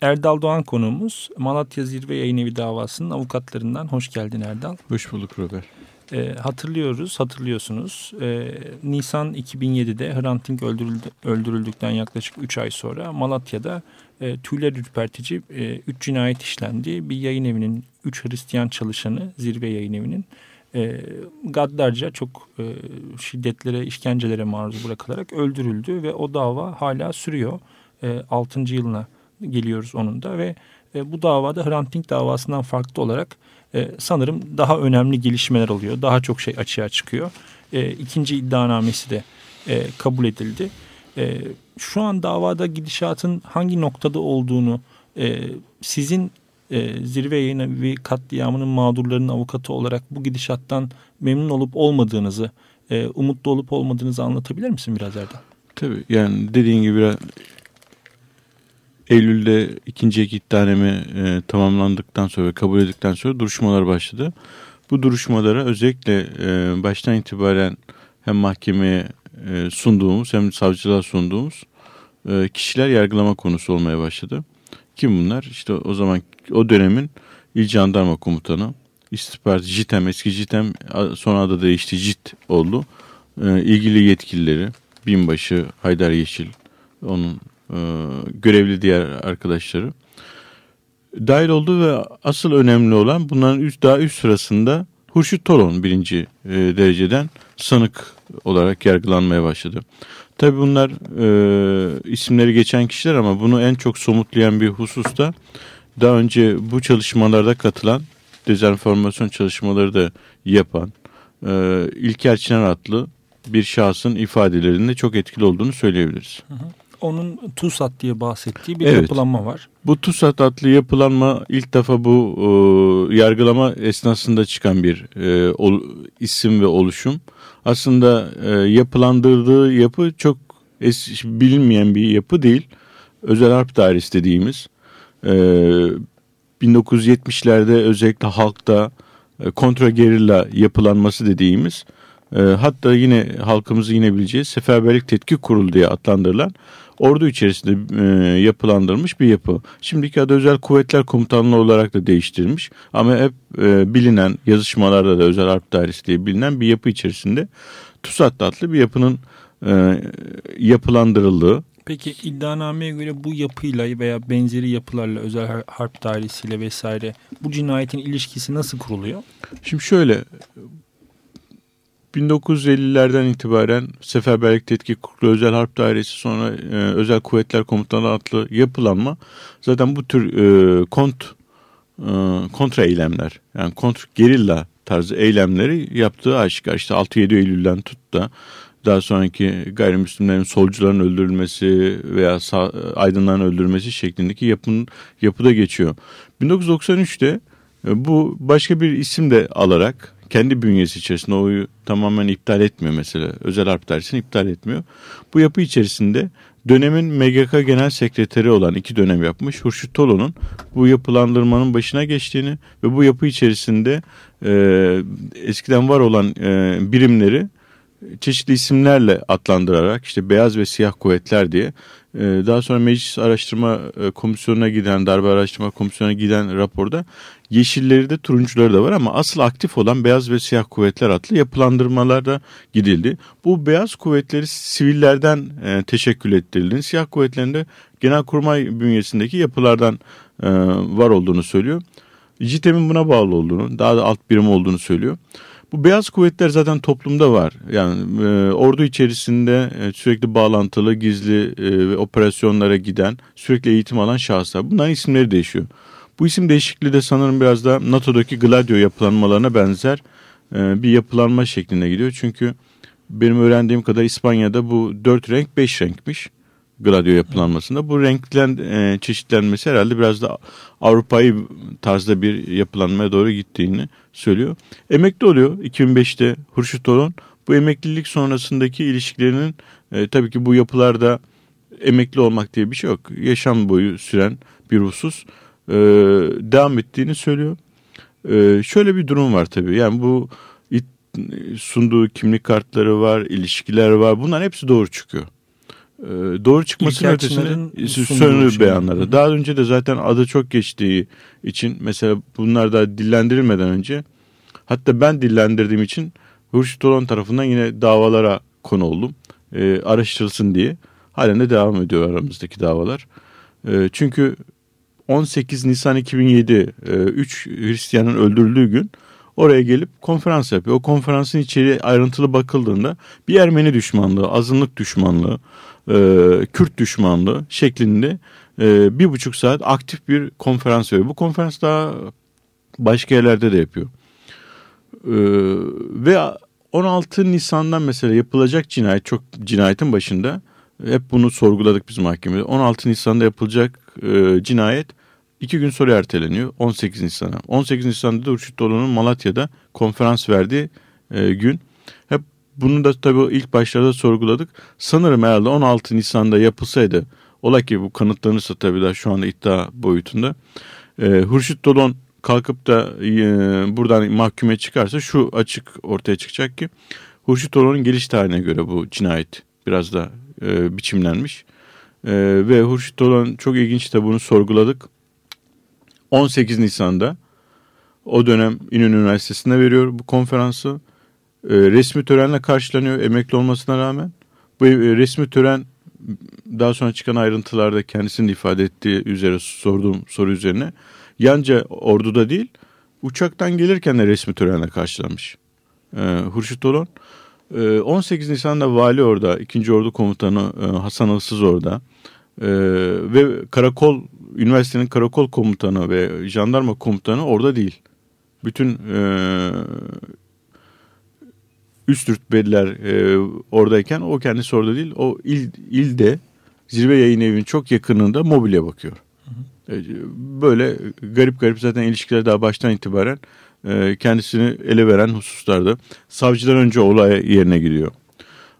Erdal Doğan konuğumuz Malatya Zirve Yayın Evi davasının avukatlarından. Hoş geldin Erdal. Hoş bulduk Robert. E, hatırlıyoruz, hatırlıyorsunuz. E, Nisan 2007'de Hrant Dink öldürüldü, öldürüldükten yaklaşık 3 ay sonra Malatya'da e, tüyler ürpertici 3 e, üç cinayet işlendi. Bir yayın evinin 3 Hristiyan çalışanı, zirve yayın evinin e, gaddarca çok e, şiddetlere, işkencelere maruz bırakılarak öldürüldü ve o dava hala sürüyor. E, 6. yılına geliyoruz onun da ve e, bu davada Hrant Dink davasından farklı olarak e, sanırım daha önemli gelişmeler oluyor. Daha çok şey açığa çıkıyor. E, ikinci iddianamesi de e, kabul edildi. E, şu an davada gidişatın hangi noktada olduğunu e, sizin e, zirve yayını ve katliamının mağdurlarının avukatı olarak bu gidişattan memnun olup olmadığınızı, e, umutlu olup olmadığınızı anlatabilir misin biraz Erdal? Tabii yani dediğin gibi Eylül'de ikinci ek e, tamamlandıktan sonra ve kabul edildikten sonra duruşmalar başladı. Bu duruşmalara özellikle e, baştan itibaren hem mahkemeye e, sunduğumuz hem savcılığa sunduğumuz e, kişiler yargılama konusu olmaya başladı. Kim bunlar? İşte o zaman o dönemin İl Jandarma Komutanı, istihbarat JITEM, eski JITEM sonra adı değişti JIT oldu. E, ilgili yetkilileri, binbaşı Haydar Yeşil, onun görevli diğer arkadaşları dahil oldu ve asıl önemli olan bunların üst, daha üst sırasında Hurşit Toron birinci e, dereceden sanık olarak yargılanmaya başladı. Tabi bunlar e, isimleri geçen kişiler ama bunu en çok somutlayan bir husus da daha önce bu çalışmalarda katılan dezenformasyon çalışmaları da yapan e, İlker Çınar adlı bir şahsın ifadelerinde çok etkili olduğunu söyleyebiliriz. Hı hı onun TUSAT diye bahsettiği bir evet. yapılanma var. Bu TUSAT adlı yapılanma ilk defa bu e, yargılama esnasında çıkan bir e, ol, isim ve oluşum. Aslında e, yapılandırdığı yapı çok es, bilinmeyen bir yapı değil. Özel Harp Dairesi dediğimiz. E, 1970'lerde özellikle halkta e, kontra gerilla yapılanması dediğimiz e, hatta yine halkımızı yine bileceğiz Seferberlik Tetkik Kurulu diye adlandırılan ordu içerisinde e, yapılandırılmış bir yapı. Şimdiki adı Özel Kuvvetler Komutanlığı olarak da değiştirilmiş ama hep e, bilinen yazışmalarda da Özel Harp Dairesi diye bilinen bir yapı içerisinde TUSAT adlı bir yapının e, yapılandırıldığı Peki iddianameye göre bu yapıyla veya benzeri yapılarla özel harp dairesiyle vesaire bu cinayetin ilişkisi nasıl kuruluyor? Şimdi şöyle 1950'lerden itibaren Seferberlik Tetkik Kurulu Özel Harp Dairesi sonra e, Özel Kuvvetler Komutanı adlı yapılanma zaten bu tür e, kont e, kontra eylemler yani kontra gerilla tarzı eylemleri yaptığı aşikar işte 6-7 Eylül'den tut da daha sonraki gayrimüslimlerin solcuların öldürülmesi veya sağ, aydınların öldürülmesi şeklindeki yapın, yapıda geçiyor. 1993'te e, bu başka bir isim de alarak kendi bünyesi içerisinde oyu tamamen iptal etmiyor mesela. Özel harp dersini iptal etmiyor. Bu yapı içerisinde dönemin MGK Genel Sekreteri olan iki dönem yapmış Hurşit Tolo'nun bu yapılandırmanın başına geçtiğini ve bu yapı içerisinde e, eskiden var olan e, birimleri çeşitli isimlerle adlandırarak işte beyaz ve siyah kuvvetler diye e, daha sonra Meclis Araştırma e, Komisyonu'na giden darbe araştırma komisyonuna giden raporda yeşilleri de turuncuları da var ama asıl aktif olan beyaz ve siyah kuvvetler adlı yapılandırmalarda gidildi. Bu beyaz kuvvetleri sivillerden e, teşekkül ettirildi. Siyah kuvvetlerinde genelkurmay bünyesindeki yapılardan e, var olduğunu söylüyor. JITEM'in buna bağlı olduğunu, daha da alt birim olduğunu söylüyor. Bu beyaz kuvvetler zaten toplumda var. Yani e, ordu içerisinde e, sürekli bağlantılı, gizli e, operasyonlara giden, sürekli eğitim alan şahıslar. Bunların isimleri değişiyor. Bu isim değişikliği de sanırım biraz da NATO'daki Gladio yapılanmalarına benzer e, bir yapılanma şeklinde gidiyor. Çünkü benim öğrendiğim kadar İspanya'da bu dört renk beş renkmiş. Gladio yapılanmasında. Bu renklen e, çeşitlenmesi herhalde biraz da Avrupa'yı tarzda bir yapılanmaya doğru gittiğini söylüyor. Emekli oluyor 2005'te Hurşit Olon. Bu emeklilik sonrasındaki ilişkilerinin e, tabii ki bu yapılarda emekli olmak diye bir şey yok. Yaşam boyu süren bir husus e, devam ettiğini söylüyor. E, şöyle bir durum var tabii. Yani bu sunduğu kimlik kartları var, ilişkiler var. Bunların hepsi doğru çıkıyor. Ee, doğru çıkmasının ötesinde söyleniyor şey. beyanları. Daha önce de zaten adı çok geçtiği için mesela bunlar da dillendirilmeden önce hatta ben dillendirdiğim için Hurşit Olan tarafından yine davalara konu oldum. E, araştırılsın diye. Halen de devam ediyor aramızdaki davalar. E, çünkü 18 Nisan 2007 e, 3 Hristiyanın öldürüldüğü gün oraya gelip konferans yapıyor. O konferansın içeriği ayrıntılı bakıldığında bir Ermeni düşmanlığı, azınlık düşmanlığı, e, Kürt düşmanlığı şeklinde e, bir buçuk saat aktif bir konferans veriyor. Bu konferans daha başka yerlerde de yapıyor. E, ve 16 Nisan'dan mesela yapılacak cinayet çok cinayetin başında hep bunu sorguladık biz mahkemede. 16 Nisan'da yapılacak e, cinayet iki gün sonra erteleniyor 18 Nisan'a. 18 Nisan'da da Urşit Dolu'nun Malatya'da konferans verdiği e, gün. Hep bunu da tabii ilk başlarda sorguladık. Sanırım herhalde 16 Nisan'da yapılsaydı ola ki bu kanıtlanırsa tabii daha şu anda iddia boyutunda. E, Hurşit Dolon kalkıp da e, buradan mahkume çıkarsa şu açık ortaya çıkacak ki Hurşit Dolon'un geliş tarihine göre bu cinayet biraz da e, biçimlenmiş. E, ve Hurşit Dolon çok ilginç de bunu sorguladık. 18 Nisan'da o dönem İnönü Üniversitesi'nde veriyor bu konferansı. E, resmi törenle karşılanıyor emekli olmasına rağmen. Bu e, resmi tören daha sonra çıkan ayrıntılarda kendisinin ifade ettiği üzere sorduğum soru üzerine yanca orduda değil uçaktan gelirken de resmi törenle karşılanmış. E, Hurşit Olon. E, 18 Nisan'da vali orada, 2. Ordu Komutanı e, Hasan Alsız orada. E, ve karakol, üniversitenin karakol komutanı ve jandarma komutanı orada değil. Bütün e, üst rütbeliler e, oradayken o kendisi orada değil. O il, ilde zirve yayın evinin çok yakınında mobilya bakıyor. Hı hı. E, böyle garip garip zaten ilişkiler daha baştan itibaren e, kendisini ele veren hususlarda. Savcıdan önce olay yerine gidiyor.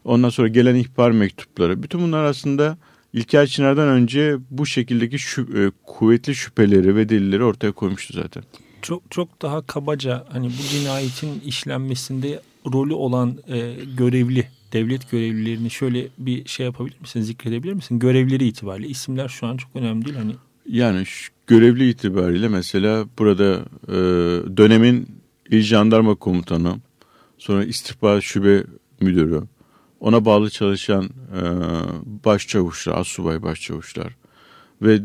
Ondan sonra gelen ihbar mektupları. Bütün bunlar aslında İlker Çınar'dan önce bu şekildeki şü, e, kuvvetli şüpheleri ve delilleri ortaya koymuştu zaten. Çok çok daha kabaca hani bu cinayetin işlenmesinde rolü olan e, görevli devlet görevlilerini şöyle bir şey yapabilir misin zikredebilir misin? Görevleri itibariyle isimler şu an çok önemli değil hani. Yani şu görevli itibariyle mesela burada e, dönemin İl Jandarma Komutanı sonra istihbarat şube müdürü ona bağlı çalışan e, başçavuşlar, asubay başçavuşlar ve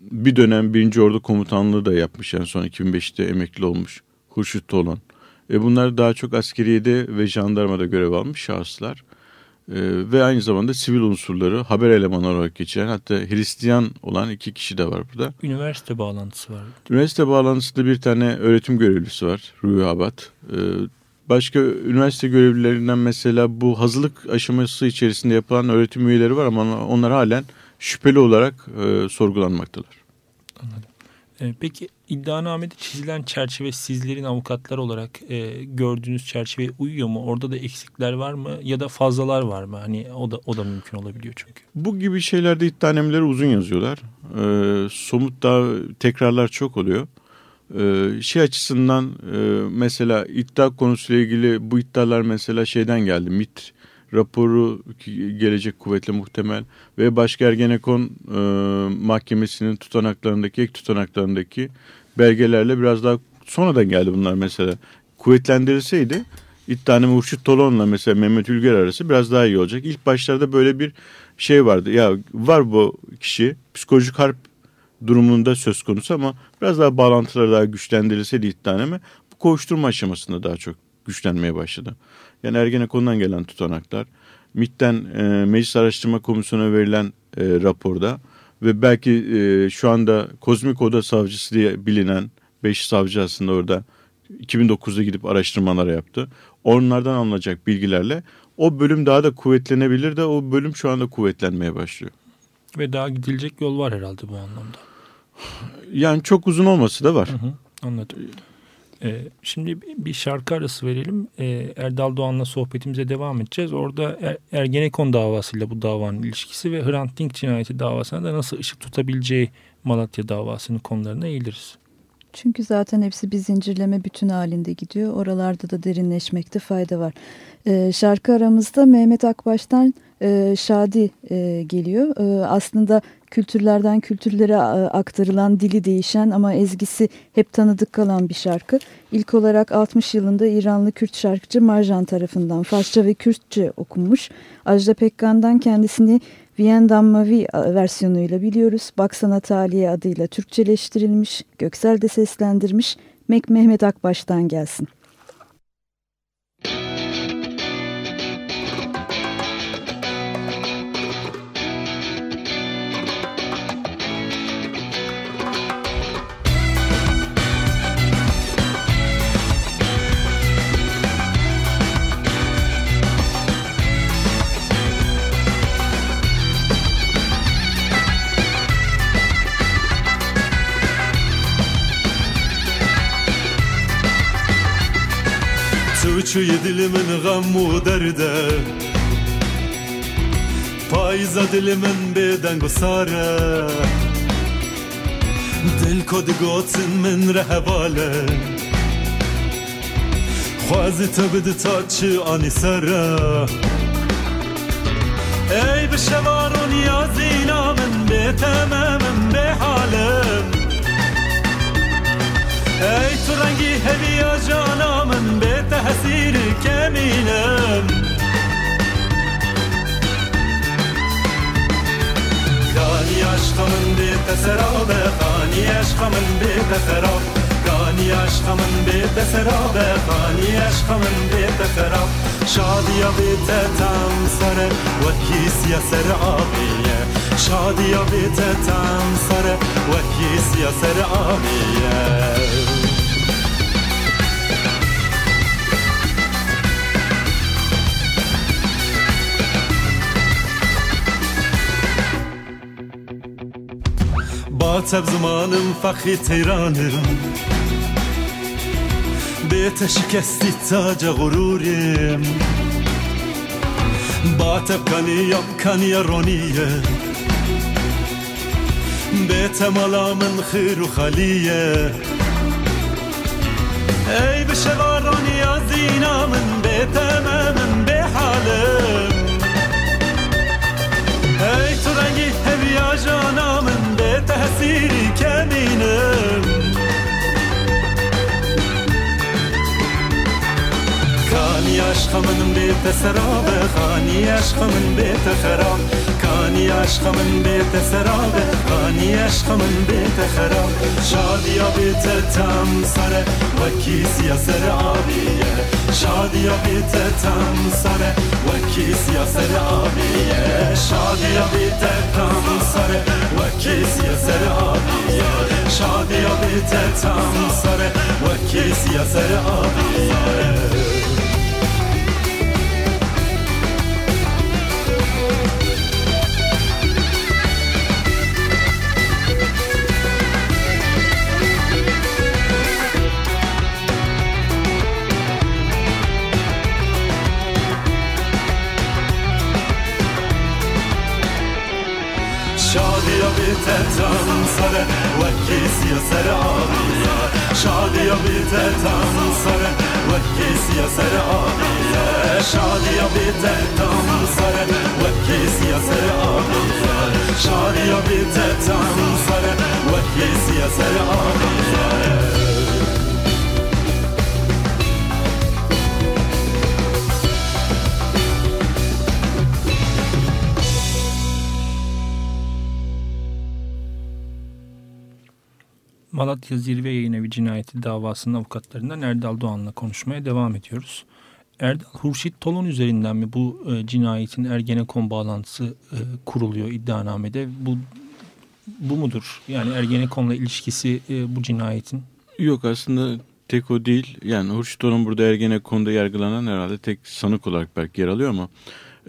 bir dönem birinci Ordu Komutanlığı da yapmış yani son 2005'te emekli olmuş Hurşit olan. E bunlar daha çok askeriyede ve jandarmada görev almış şahıslar. E, ve aynı zamanda sivil unsurları haber elemanı olarak geçiren hatta Hristiyan olan iki kişi de var burada. Üniversite bağlantısı var. Üniversite bağlantısında bir tane öğretim görevlisi var Rüya Abad. E, başka üniversite görevlilerinden mesela bu hazırlık aşaması içerisinde yapılan öğretim üyeleri var ama onlar halen şüpheli olarak e, sorgulanmaktalar. Anladım. E, peki iddianamede çizilen çerçeve sizlerin avukatlar olarak e, gördüğünüz çerçeveye uyuyor mu? Orada da eksikler var mı ya da fazlalar var mı? Hani o da o da mümkün olabiliyor çünkü. Bu gibi şeylerde iddianameleri uzun yazıyorlar. E, somut daha tekrarlar çok oluyor. E, şey açısından e, mesela iddia konusuyla ilgili bu iddialar mesela şeyden geldi. MIT raporu gelecek kuvvetle muhtemel ve başka Ergenekon e, mahkemesinin tutanaklarındaki ek tutanaklarındaki belgelerle biraz daha sonradan geldi bunlar mesela. Kuvvetlendirilseydi İddianame Hurşit Tolon'la mesela Mehmet Ülger arası biraz daha iyi olacak. İlk başlarda böyle bir şey vardı. Ya var bu kişi psikolojik harp durumunda söz konusu ama biraz daha bağlantılar daha güçlendirilseydi iddianame bu koğuşturma aşamasında daha çok güçlenmeye başladı. Yani Ergenekon'dan gelen tutanaklar, MİT'ten e, Meclis Araştırma Komisyonu'na verilen e, raporda ve belki e, şu anda Kozmik Oda Savcısı diye bilinen 5 savcı aslında orada 2009'da gidip araştırmalar yaptı. Onlardan alınacak bilgilerle o bölüm daha da kuvvetlenebilir de o bölüm şu anda kuvvetlenmeye başlıyor. Ve daha gidilecek yol var herhalde bu anlamda. Yani çok uzun olması da var. Hı hı, anladım. Ee, şimdi bir şarkı arası verelim. Ee, Erdal Doğan'la sohbetimize devam edeceğiz. Orada er, Ergenekon davasıyla bu davanın ilişkisi ve Hrant Dink cinayeti davasına da nasıl ışık tutabileceği Malatya davasının konularına eğiliriz. Çünkü zaten hepsi bir zincirleme bütün halinde gidiyor. Oralarda da derinleşmekte fayda var. Ee, şarkı aramızda Mehmet Akbaş'tan e, Şadi e, geliyor. E, aslında kültürlerden kültürlere aktarılan dili değişen ama ezgisi hep tanıdık kalan bir şarkı. İlk olarak 60 yılında İranlı Kürt şarkıcı Marjan tarafından Farsça ve Kürtçe okunmuş. Ajda Pekkan'dan kendisini Viyen Mavi versiyonuyla biliyoruz. Baksana Taliye adıyla Türkçeleştirilmiş, Göksel de seslendirmiş. Mek Mehmet Akbaş'tan gelsin. Çuğu dilimin gammu derde Payza dilimin beden gusare Dil kod gotin min rehevale خوازی تو بده تا چی آنی سره ای به شوار و نیازی نامن به تمامن به حالم Ey tu rengi heviya canamın be tehsir keminem Gani aşkımın be teserabe Gani aşkımın be teserab Gani aşkımın be teserabe Gani aşkımın be teserab Şadiya be tetem sere Ve kisiye ser abiye. Şadiya be tetem sere و کیسیا سر آبیه عاتب زمانم فخی تیرانم بیت شکستی تاج غروریم باتب کنی کنی رونیه بیت مالا من خیر و خلیه ای به شوارانی زینا من بیت من به حالم ای تو رنگی هویا جانامن تأثیری کمینم کانی عشقمن بیت سرابه خانی عشقمن بیت خراب کانی عشقمن بیت سرابه خانی عشقمن بیت خراب شادیا بیت تم سره و کیسیا سر آبیه. شادیا بیت تم سره و کیسیا سر آبیه. شادیا بیت تم سره و کیسیا سر آبیه. شادیا بیت تم سره و کیسیا سر آبیه. تتنصره وكيس يا سرعانية شعلي بتتنصره وكيس يا سرعانية شعلي بتتنصره وكيس يا سرعانية شعلي بتتنصره وكيس يا سرعانية Malatya Zirve Yayın Evi cinayeti davasının avukatlarından Erdal Doğan'la konuşmaya devam ediyoruz. Erdal Hurşit Tolun üzerinden mi bu e, cinayetin Ergenekon bağlantısı e, kuruluyor iddianamede? Bu bu mudur? Yani Ergenekon'la ilişkisi e, bu cinayetin? Yok aslında tek o değil. Yani Hurşit Tolun burada Ergenekon'da yargılanan herhalde tek sanık olarak belki yer alıyor ama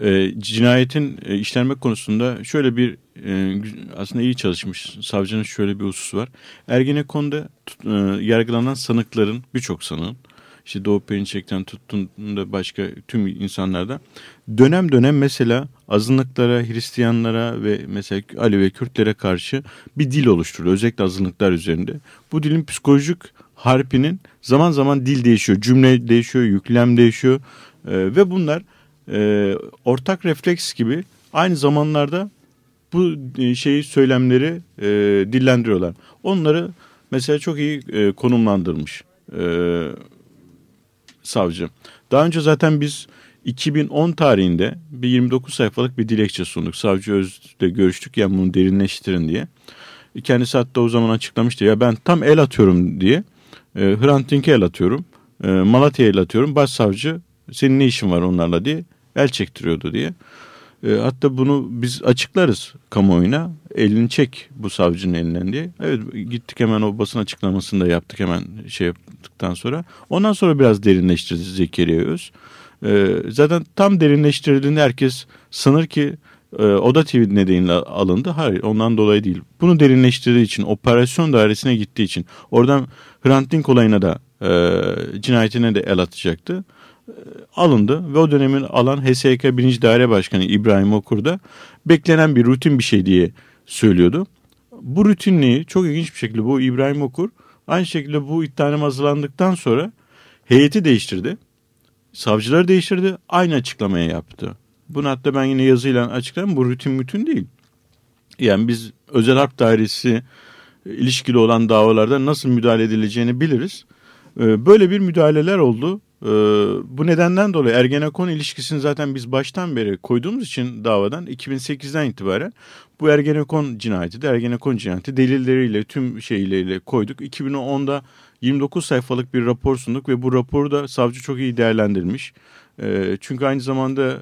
e, cinayetin e, konusunda şöyle bir e, aslında iyi çalışmış savcının şöyle bir hususu var. Ergenekon'da e, yargılanan sanıkların birçok sanığın işte Doğu Perinçek'ten tuttuğunda başka tüm insanlarda dönem dönem mesela azınlıklara, Hristiyanlara ve mesela Ali ve Kürtlere karşı bir dil oluşturuyor. Özellikle azınlıklar üzerinde. Bu dilin psikolojik harpinin zaman zaman dil değişiyor, cümle değişiyor, yüklem değişiyor e, ve bunlar e, ortak refleks gibi aynı zamanlarda bu e, şeyi söylemleri e, dillendiriyorlar. Onları mesela çok iyi e, konumlandırmış e, savcı. Daha önce zaten biz 2010 tarihinde bir 29 sayfalık bir dilekçe sunduk. Savcı Öz'le görüştük ya bunu derinleştirin diye. Kendisi hatta o zaman açıklamıştı ya ben tam el atıyorum diye. E, Hrant Dink'e el atıyorum. E, Malatya'ya el atıyorum. Başsavcı senin ne işin var onlarla diye el çektiriyordu diye. E, hatta bunu biz açıklarız kamuoyuna. Elini çek bu savcının elinden diye. Evet gittik hemen o basın açıklamasını da yaptık hemen şey yaptıktan sonra. Ondan sonra biraz derinleştirdi Zekeriya Öz. E, zaten tam derinleştirildiğinde herkes sanır ki e, Oda TV nedeniyle alındı. Hayır ondan dolayı değil. Bunu derinleştirdiği için operasyon dairesine gittiği için oradan Hrant Dink olayına da e, cinayetine de el atacaktı alındı ve o dönemin alan HSK 1. Daire Başkanı İbrahim Okur da beklenen bir rutin bir şey diye söylüyordu. Bu rutinliği çok ilginç bir şekilde bu İbrahim Okur aynı şekilde bu iddianame hazırlandıktan sonra heyeti değiştirdi. Savcıları değiştirdi. Aynı açıklamaya yaptı. Bunu hatta ben yine yazıyla açıklarım. Bu rutin bütün değil. Yani biz özel harp dairesi ilişkili olan davalarda nasıl müdahale edileceğini biliriz. Ee, böyle bir müdahaleler oldu ee, bu nedenden dolayı Ergenekon ilişkisini zaten biz baştan beri koyduğumuz için davadan 2008'den itibaren bu Ergenekon cinayeti de Ergenekon cinayeti delilleriyle tüm şeyleriyle koyduk. 2010'da 29 sayfalık bir rapor sunduk ve bu raporu da savcı çok iyi değerlendirmiş. Ee, çünkü aynı zamanda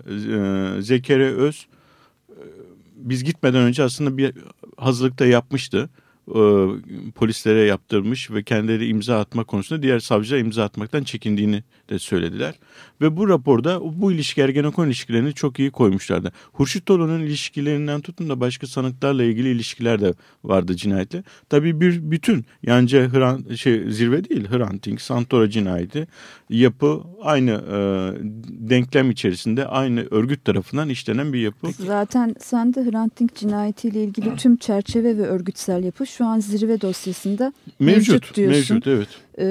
e, Öz e, biz gitmeden önce aslında bir hazırlıkta yapmıştı e, polislere yaptırmış ve kendileri imza atma konusunda diğer savcılar imza atmaktan çekindiğini de söylediler. Ve bu raporda bu ilişki Ergenekon ilişkilerini çok iyi koymuşlardı. Hurşit Tolu'nun ilişkilerinden tutun da başka sanıklarla ilgili ilişkiler de vardı cinayetle. Tabii bir bütün yalnızca Hran, şey, zirve değil Hrant Dink, Santora cinayeti yapı aynı e, denklem içerisinde aynı örgüt tarafından işlenen bir yapı. Zaten sen de Hrant Dink cinayetiyle ilgili tüm çerçeve ve örgütsel yapı şu an zirve dosyasında mevcut, mevcut diyorsun. Mevcut evet. E,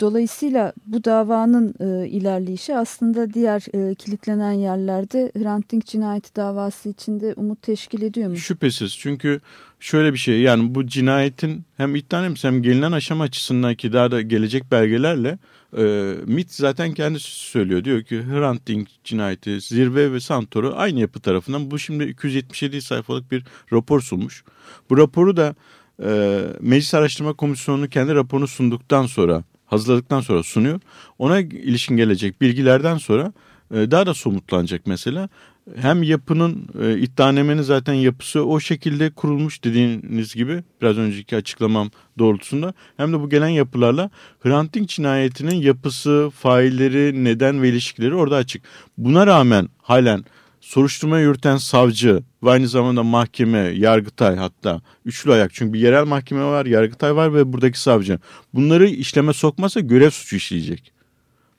dolayısıyla bu davanın e, ilerleyişi aslında diğer e, kilitlenen yerlerde Hrant Dink cinayeti davası içinde umut teşkil ediyor mu? Şüphesiz çünkü şöyle bir şey yani bu cinayetin hem iddianemiz hem gelinen aşama açısından ki daha da gelecek belgelerle e, MIT zaten kendisi söylüyor. Diyor ki Hrant Dink cinayeti, Zirve ve Santor'u aynı yapı tarafından bu şimdi 277 sayfalık bir rapor sunmuş. Bu raporu da e, Meclis Araştırma Komisyonu'nun kendi raporunu sunduktan sonra hazırladıktan sonra sunuyor. Ona ilişkin gelecek bilgilerden sonra e, daha da somutlanacak mesela. Hem yapının e, iddianemenin zaten yapısı o şekilde kurulmuş dediğiniz gibi biraz önceki açıklamam doğrultusunda hem de bu gelen yapılarla Hrant Dink cinayetinin yapısı, failleri, neden ve ilişkileri orada açık. Buna rağmen halen soruşturma yürüten savcı ve aynı zamanda mahkeme, yargıtay hatta üçlü ayak. Çünkü bir yerel mahkeme var, yargıtay var ve buradaki savcı. Bunları işleme sokmazsa görev suçu işleyecek.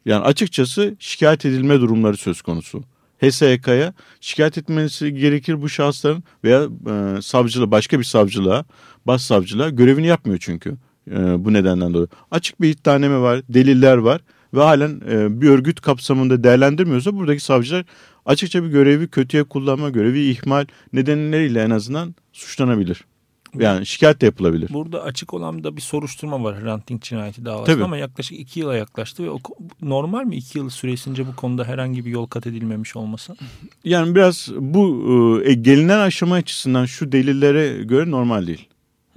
Yani açıkçası şikayet edilme durumları söz konusu. HSYK'ya şikayet etmesi gerekir bu şahısların veya e, savcılığa başka bir savcılığa, baş savcılığa görevini yapmıyor çünkü. e, bu nedenden dolayı. Açık bir iddianame var, deliller var ve halen e, bir örgüt kapsamında değerlendirmiyorsa buradaki savcılar açıkça bir görevi kötüye kullanma, görevi ihmal nedenleriyle en azından suçlanabilir. Yani şikayet de yapılabilir. Burada açık olan da bir soruşturma var Hrant Dink cinayeti davası Tabii. ama yaklaşık iki yıla yaklaştı ve o, normal mi iki yıl süresince bu konuda herhangi bir yol kat edilmemiş olması? Yani biraz bu e, gelinen aşama açısından şu delillere göre normal değil.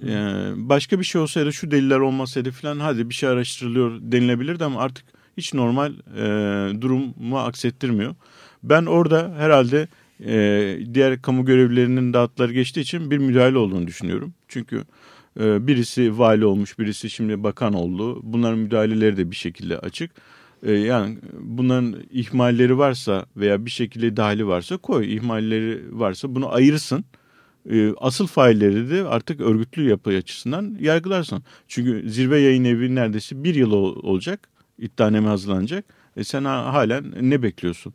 Yani başka bir şey olsaydı şu deliller olmasaydı falan hadi bir şey araştırılıyor denilebilirdi ama artık hiç normal e, durumu aksettirmiyor. Ben orada herhalde e, diğer kamu görevlilerinin dağıtları geçtiği için bir müdahale olduğunu düşünüyorum. Çünkü e, birisi vali olmuş, birisi şimdi bakan oldu. Bunların müdahaleleri de bir şekilde açık. E, yani bunların ihmalleri varsa veya bir şekilde dahili varsa koy. İhmalleri varsa bunu ayırırsın. E, asıl failleri de artık örgütlü yapı açısından yargılarsın. Çünkü zirve yayın evi neredeyse bir yıl olacak. İddianame hazırlanacak. E sen halen ne bekliyorsun?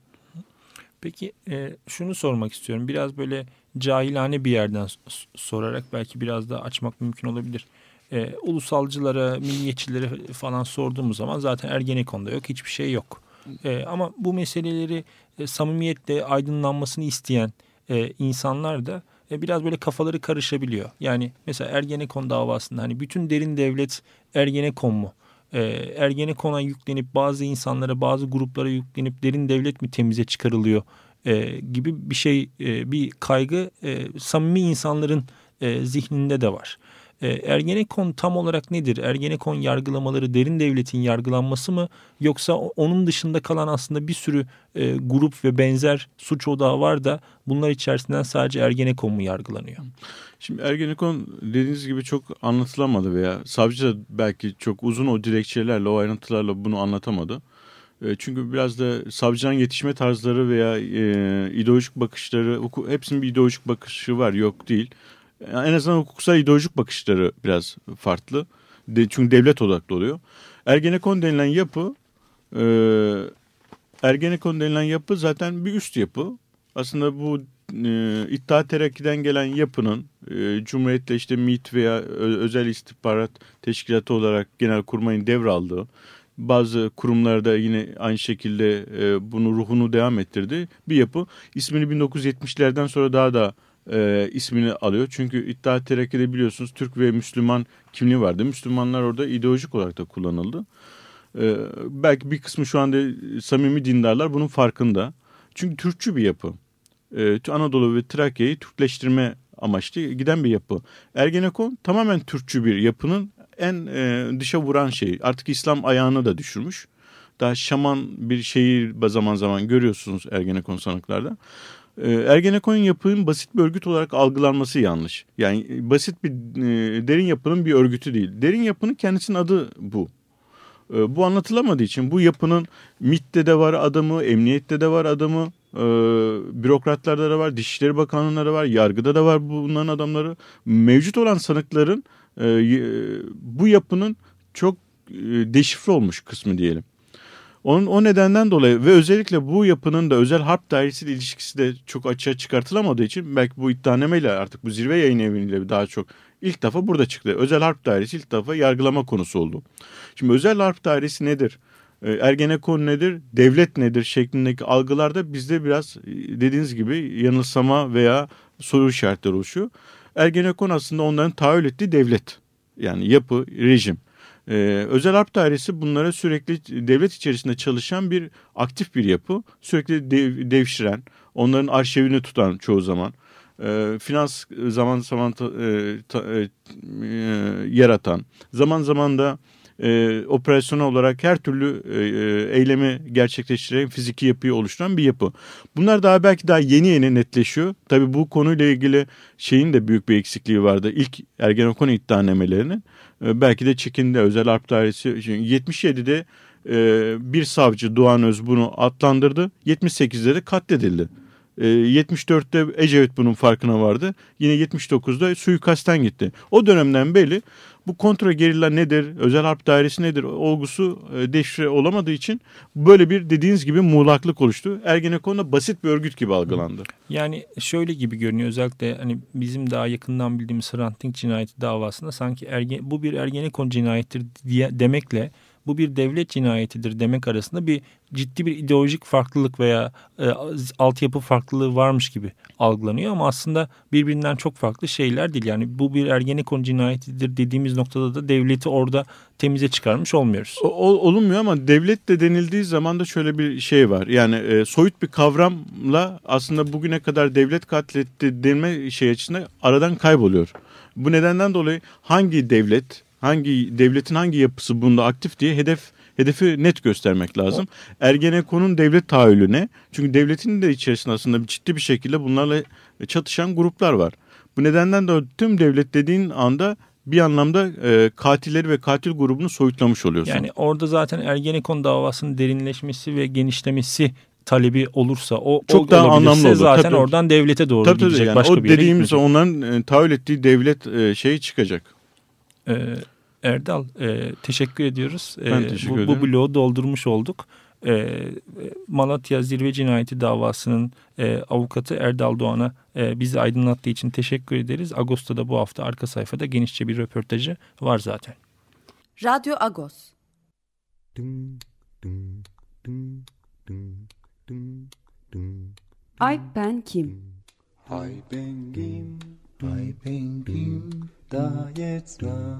Peki e, şunu sormak istiyorum. Biraz böyle cahilane bir yerden sorarak belki biraz daha açmak mümkün olabilir. E, ulusalcılara, milliyetçilere falan sorduğumuz zaman zaten Ergenekon'da yok, hiçbir şey yok. E, ama bu meseleleri e, samimiyetle aydınlanmasını isteyen e, insanlar da e, biraz böyle kafaları karışabiliyor. Yani mesela Ergenekon davasında hani bütün derin devlet Ergenekon mu? E, Ergenekon'a yüklenip bazı insanlara bazı gruplara yüklenip derin devlet mi temize çıkarılıyor e, gibi bir şey e, bir kaygı e, samimi insanların e, zihninde de var. Ergenekon tam olarak nedir? Ergenekon yargılamaları derin devletin yargılanması mı yoksa onun dışında kalan aslında bir sürü e, grup ve benzer suç odağı var da bunlar içerisinden sadece Ergenekon mu yargılanıyor? Şimdi Ergenekon dediğiniz gibi çok anlatılamadı veya savcı da belki çok uzun o dilekçelerle o ayrıntılarla bunu anlatamadı. E, çünkü biraz da savcının yetişme tarzları veya e, ideolojik bakışları hepsinin bir ideolojik bakışı var yok değil. En azından hukuksal ideolojik bakışları biraz farklı. De, çünkü devlet odaklı oluyor. Ergenekon denilen yapı e, Ergenekon denilen yapı zaten bir üst yapı. Aslında bu e, İttihat Terakki'den gelen yapının e, Cumhuriyet'te işte MİT veya özel istihbarat teşkilatı olarak genel kurmayın devraldığı bazı kurumlarda yine aynı şekilde e, bunu ruhunu devam ettirdi bir yapı. İsmini 1970'lerden sonra daha da e, ismini alıyor. Çünkü İttihat Terakki'de biliyorsunuz Türk ve Müslüman kimliği vardı. Müslümanlar orada ideolojik olarak da kullanıldı. E, belki bir kısmı şu anda samimi dindarlar bunun farkında. Çünkü Türkçü bir yapı e, Anadolu ve Trakya'yı Türkleştirme amaçlı giden bir yapı. Ergenekon tamamen Türkçü bir yapının en e, dışa vuran şeyi. Artık İslam ayağını da düşürmüş. Daha şaman bir şeyi zaman zaman görüyorsunuz Ergenekon sanıklarda. E, Ergenekon yapının basit bir örgüt olarak algılanması yanlış. Yani basit bir e, derin yapının bir örgütü değil. Derin yapının kendisinin adı bu. E, bu anlatılamadığı için bu yapının MIT'te de var adamı, emniyette de var adamı, e, bürokratlarda da var, Dışişleri Bakanlığı'nda da var, yargıda da var bunların adamları. Mevcut olan sanıkların e, bu yapının çok e, deşifre olmuş kısmı diyelim. Onun, o nedenden dolayı ve özellikle bu yapının da özel harp dairesiyle ilişkisi de çok açığa çıkartılamadığı için belki bu iddianameyle artık bu zirve yayın eviyle daha çok ilk defa burada çıktı. Özel harp dairesi ilk defa yargılama konusu oldu. Şimdi özel harp dairesi nedir? E, Ergenekon nedir, devlet nedir şeklindeki algılarda bizde biraz e, dediğiniz gibi yanılsama veya soru işaretleri oluşuyor. Ergenekon aslında onların tahayyül ettiği devlet. Yani yapı, rejim. Ee, özel harp dairesi bunlara sürekli devlet içerisinde çalışan bir aktif bir yapı. Sürekli dev, devşiren, onların arşivini tutan çoğu zaman. E, finans zaman zaman ta, e, ta, e, yaratan, zaman zaman da e, operasyonel olarak her türlü e, e, eylemi gerçekleştiren fiziki yapıyı oluşturan bir yapı. Bunlar daha belki daha yeni yeni netleşiyor. Tabii bu konuyla ilgili şeyin de büyük bir eksikliği vardı. İlk Ergenekon iddianamelerinin e, belki de Çekin'de özel harp dairesi 77'de e, bir savcı Doğan Öz bunu atlandırdı. 78'de de katledildi. 74'te ee, Ecevit bunun farkına vardı. Yine 79'da suikastten gitti. O dönemden beri bu kontra gerilla nedir, özel harp dairesi nedir olgusu e, deşifre olamadığı için böyle bir dediğiniz gibi muğlaklık oluştu. Ergenekon da basit bir örgüt gibi algılandı. Yani şöyle gibi görünüyor özellikle hani bizim daha yakından bildiğimiz Hrant Dink cinayeti davasında sanki ergen, bu bir Ergenekon cinayettir diye demekle bu bir devlet cinayetidir demek arasında bir ciddi bir ideolojik farklılık veya e, altyapı farklılığı varmış gibi algılanıyor ama aslında birbirinden çok farklı şeyler değil. Yani bu bir Ergenekon cinayetidir dediğimiz noktada da devleti orada temize çıkarmış olmuyoruz. O, olunmuyor ama devlet de denildiği zaman da şöyle bir şey var. Yani e, soyut bir kavramla aslında bugüne kadar devlet katletti denme şey açısından aradan kayboluyor. Bu nedenden dolayı hangi devlet hangi devletin hangi yapısı bunda aktif diye hedef hedefi net göstermek lazım. Ergenekon'un devlet tahayyülü ne? Çünkü devletin de içerisinde aslında ciddi bir şekilde bunlarla çatışan gruplar var. Bu nedenden de tüm devlet dediğin anda bir anlamda e, katilleri ve katil grubunu soyutlamış oluyorsun. Yani orada zaten Ergenekon davasının derinleşmesi ve genişlemesi talebi olursa o çok daha anlamlı olur. Zaten tabii, oradan devlete doğru tabii, gidecek. Yani başka o bir dediğimiz onların e, tahayyül ettiği devlet e, şeyi çıkacak. Ee, Erdal e, teşekkür ediyoruz. Ben e, teşekkür bu, ederim. Bu bloğu doldurmuş olduk. E, Malatya Zirve Cinayeti davasının e, avukatı Erdal Doğan'a e, bizi aydınlattığı için teşekkür ederiz. Ağustos'ta bu hafta arka sayfada genişçe bir röportajı var zaten. Radyo Agos. Ay ben kim? Ay ben kim? Ay ben kim? Da jetzt da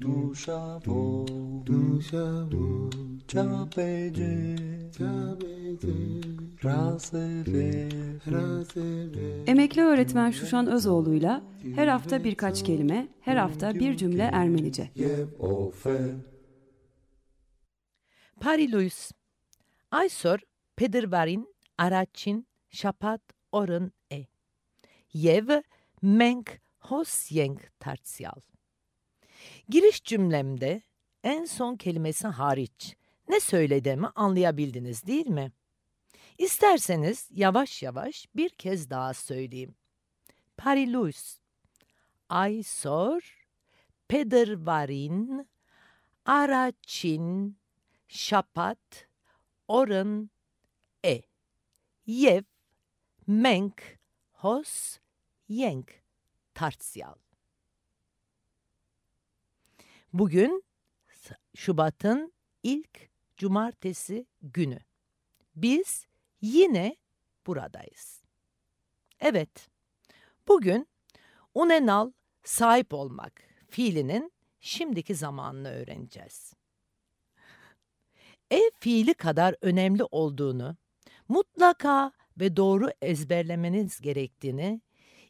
独沙坡，独沙坡，加贝吉，加贝吉。Emekli öğretmen Şuşan Özoğlu'yla her hafta birkaç kelime, her hafta bir cümle Ermenice. Paris Pariluis. Aysor pedervarin araçin şapat orın e. Yev menk hosyenk tartsial. Giriş cümlemde en son kelimesi hariç ne söylediğimi anlayabildiniz değil mi? İsterseniz yavaş yavaş bir kez daha söyleyeyim. Parilus, Aysor, Pedervarin, Araçin, Şapat, Orın, E, Yev, Menk, Hos, Yenk, Tartsiyal. Bugün Şubat'ın ilk cumartesi günü. Biz yine buradayız. Evet, bugün unenal sahip olmak fiilinin şimdiki zamanını öğreneceğiz. E fiili kadar önemli olduğunu, mutlaka ve doğru ezberlemeniz gerektiğini,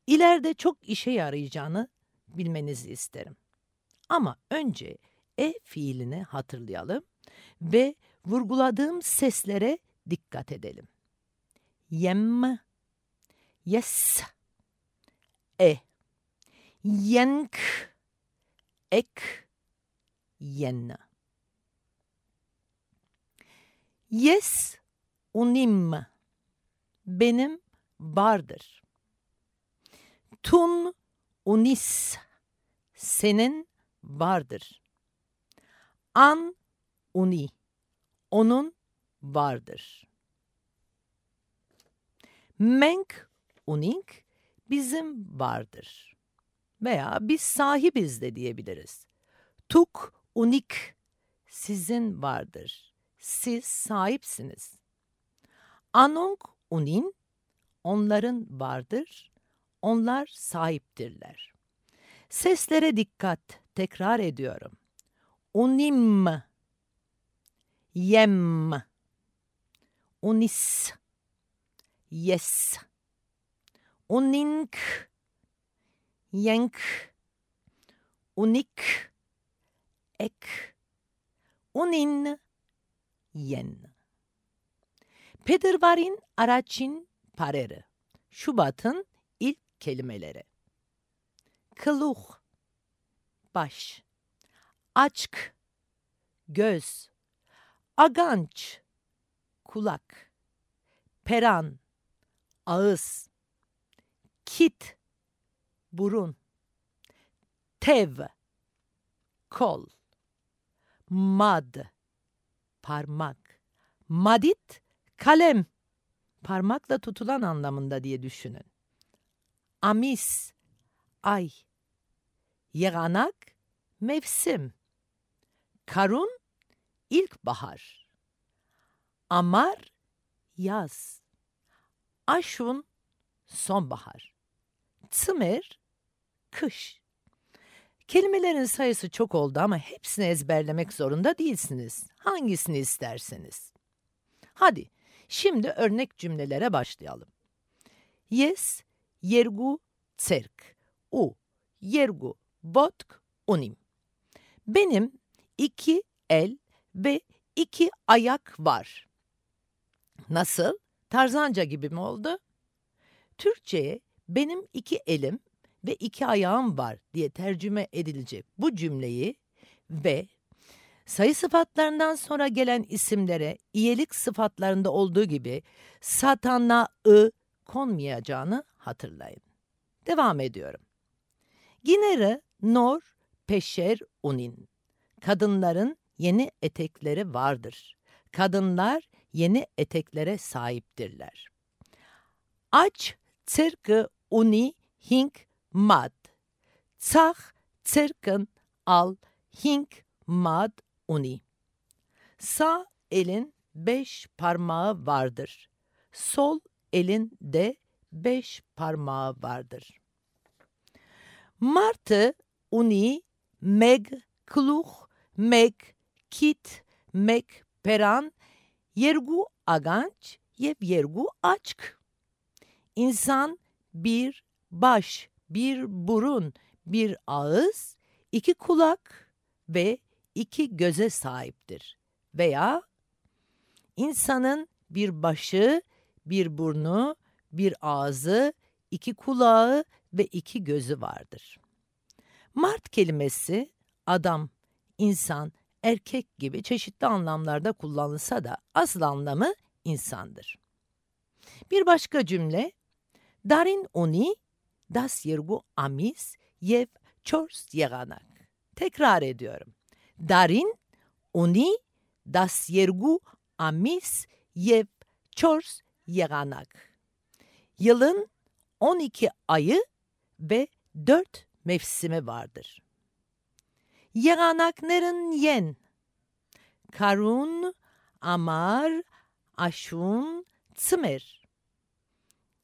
ileride çok işe yarayacağını bilmenizi isterim. Ama önce e fiilini hatırlayalım ve vurguladığım seslere dikkat edelim. Yem, yes, e, yenk, ek, yen. Yes, unim, benim vardır. Tun, unis, senin vardır. An, uni, onun vardır. Menk, unik, bizim vardır. Veya biz sahibiz de diyebiliriz. Tuk, unik, sizin vardır. Siz sahipsiniz. Anong, unin, onların vardır. Onlar sahiptirler. Seslere dikkat, tekrar ediyorum. Unim, yem, unis, yes, unink, yenk, unik, ek, unin, yen. Pedervarin Araçin Pareri. Şubat'ın ilk kelimeleri. kılıh, baş, açk, göz, aganç, kulak, peran, ağız, kit, burun, tev, kol, mad, parmak, madit, kalem, parmakla tutulan anlamında diye düşünün. Amis, ay, yağanak, mevsim, karun, ilkbahar, amar, yaz, aşun, sonbahar, tımer, kış. Kelimelerin sayısı çok oldu ama hepsini ezberlemek zorunda değilsiniz. Hangisini isterseniz. Hadi şimdi örnek cümlelere başlayalım. Yes, yergu, cerk, u, yergu, vodk, unim. Benim iki el ve iki ayak var. Nasıl? Tarzanca gibi mi oldu? Türkçe'ye benim iki elim ve iki ayağım var diye tercüme edilecek bu cümleyi ve sayı sıfatlarından sonra gelen isimlere iyilik sıfatlarında olduğu gibi satana ı konmayacağını hatırlayın. Devam ediyorum. Ginere nor peşer unin. Kadınların yeni etekleri vardır. Kadınlar yeni eteklere sahiptirler. Aç tsirkı uni hink mad. Tsah tsirkın al hink mad uni. Sağ elin beş parmağı vardır. Sol elin de beş parmağı vardır. Martı uni meg kluh meg kit meg peran yergu aganç yev yergu açk. İnsan bir baş, bir burun, bir ağız, iki kulak ve iki göze sahiptir. Veya insanın bir başı, bir burnu, bir ağzı, iki kulağı ve iki gözü vardır. Mart kelimesi adam, insan, erkek gibi çeşitli anlamlarda kullanılsa da asıl anlamı insandır. Bir başka cümle, darin oni das yergu amis yev çors yeganak. Tekrar ediyorum. Darin oni das yergu amis yev çors yeganak. Yılın 12 ayı ve 4 mevsimi vardır. Yeganakların yen, karun, amar, aşun, tımer.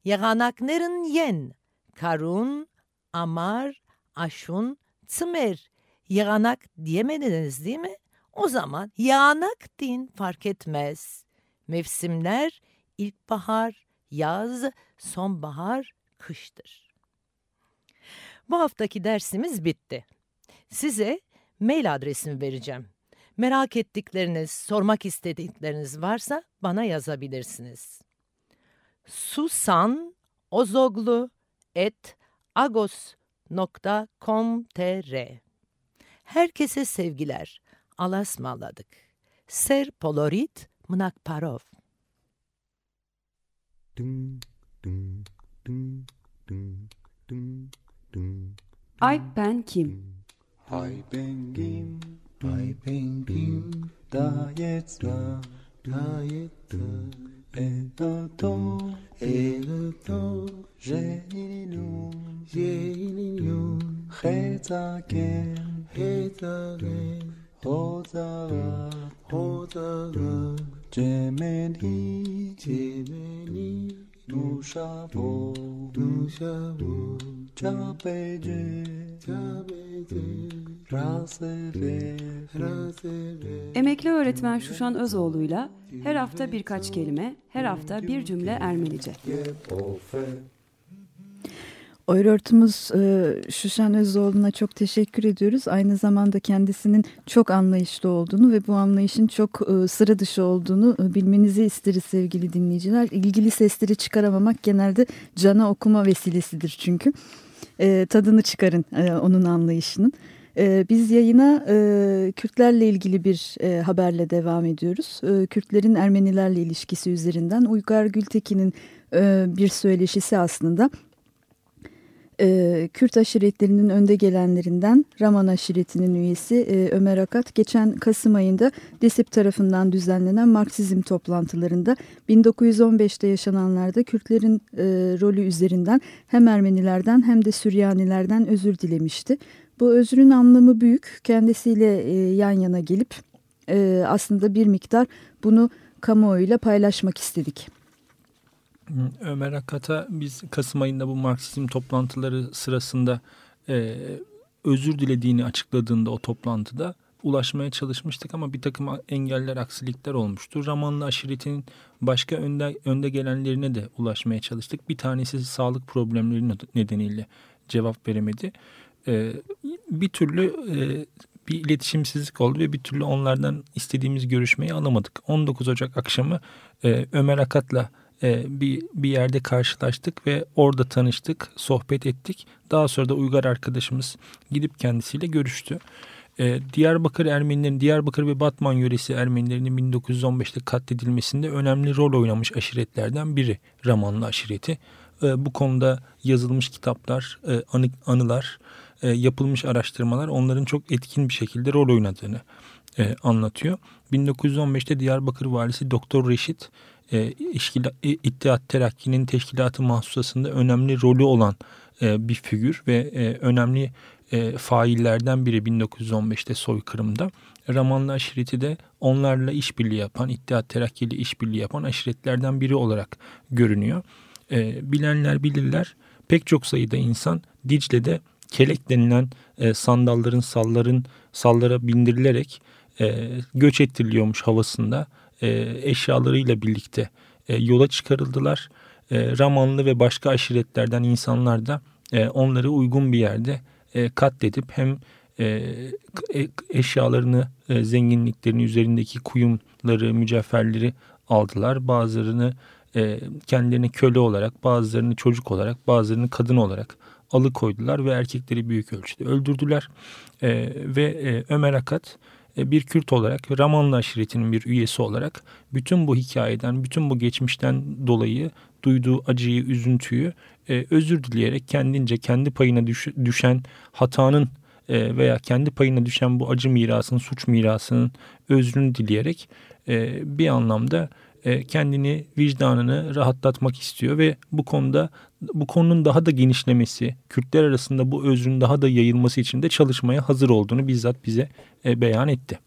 Yeganakların yen, karun, amar, aşun, tımer. Yağanak diyemediniz değil mi? O zaman yağanak deyin fark etmez. Mevsimler ilkbahar, yaz, sonbahar, kıştır. Bu haftaki dersimiz bitti. Size mail adresimi vereceğim. Merak ettikleriniz, sormak istedikleriniz varsa bana yazabilirsiniz. Susan Ozoglu et agos.com.tr Herkese sevgiler. Alasmaladık. Ser Polorit Mnakparov Ay ben kim? Hai ben kim? Hai ben kim? Da jetzt da, da jetzt da. Et da to, et da to. J'ai une union, j'ai une union. Chetaken, chetaken. Hozara, hozara. Cemeni, cemeni. Duşavo, duşavo. Çapece, çapece. Emekli öğretmen Şuşan Özoğlu'yla her hafta birkaç kelime, her hafta bir cümle Ermenice. Oyörtümüz e, Şuşan Özoğlu'na çok teşekkür ediyoruz. Aynı zamanda kendisinin çok anlayışlı olduğunu ve bu anlayışın çok e, sıra dışı olduğunu e, bilmenizi isteriz sevgili dinleyiciler. İlgili sesleri çıkaramamak genelde cana okuma vesilesidir çünkü. e, tadını çıkarın e, onun anlayışının. E, biz yayına e, Kürtlerle ilgili bir e, haberle devam ediyoruz. E, Kürtlerin Ermenilerle ilişkisi üzerinden Uygar Gültekin'in e, bir söyleşisi aslında e, Kürt aşiretlerinin önde gelenlerinden Raman aşiretinin üyesi e, Ömer Akat geçen Kasım ayında DESİP tarafından düzenlenen Marksizm toplantılarında 1915'te yaşananlarda Kürtlerin e, rolü üzerinden hem Ermenilerden hem de Süryanilerden özür dilemişti. Bu özrün anlamı büyük. Kendisiyle e, yan yana gelip e, aslında bir miktar bunu kamuoyuyla paylaşmak istedik. Ömer Akat'a biz Kasım ayında bu Marksizm toplantıları sırasında e, özür dilediğini açıkladığında o toplantıda ulaşmaya çalışmıştık ama bir takım engeller, aksilikler olmuştu. Ramanlı aşiretinin başka önde, önde gelenlerine de ulaşmaya çalıştık. Bir tanesi sağlık problemleri nedeniyle cevap veremedi. E, bir türlü e, bir iletişimsizlik oldu ve bir türlü onlardan istediğimiz görüşmeyi alamadık. 19 Ocak akşamı e, Ömer Akat'la e, bir, bir yerde karşılaştık ve orada tanıştık, sohbet ettik. Daha sonra da Uygar arkadaşımız gidip kendisiyle görüştü. E, Diyarbakır Ermenilerin, Diyarbakır ve Batman yöresi Ermenilerinin 1915'te katledilmesinde önemli rol oynamış aşiretlerden biri Ramanlı aşireti. E, bu konuda yazılmış kitaplar, e, anı, anılar, e, yapılmış araştırmalar onların çok etkin bir şekilde rol oynadığını e, anlatıyor. 1915'te Diyarbakır valisi Doktor Reşit e, e, İttihat Terakki'nin teşkilatı mahsusasında önemli rolü olan e, bir figür ve e, önemli e, faillerden biri 1915'te soykırımda. Ramanlı aşireti de onlarla işbirliği yapan, İttihat Terakki ile işbirliği yapan aşiretlerden biri olarak görünüyor. E, bilenler bilirler pek çok sayıda insan Dicle'de kelek denilen e, sandalların, salların, sallara bindirilerek e, göç ettiriliyormuş havasında e, eşyalarıyla birlikte e, yola çıkarıldılar. E, Ramanlı ve başka aşiretlerden insanlar da e, onları uygun bir yerde e, katledip hem e, e, eşyalarını, e, zenginliklerini, üzerindeki kuyumları, mücevherleri aldılar. Bazılarını e, kendilerine köle olarak, bazılarını çocuk olarak, bazılarını kadın olarak alıkoydular ve erkekleri büyük ölçüde öldürdüler. E, ve e, Ömer Akat bir Kürt olarak Ramanlı aşiretinin bir üyesi olarak bütün bu hikayeden, bütün bu geçmişten dolayı duyduğu acıyı, üzüntüyü e, özür dileyerek kendince kendi payına düş, düşen hatanın e, veya kendi payına düşen bu acı mirasının, suç mirasının özrünü dileyerek e, bir anlamda e, kendini, vicdanını rahatlatmak istiyor ve bu konuda bu konunun daha da genişlemesi, Kürtler arasında bu özrün daha da yayılması için de çalışmaya hazır olduğunu bizzat bize e, beyan etti.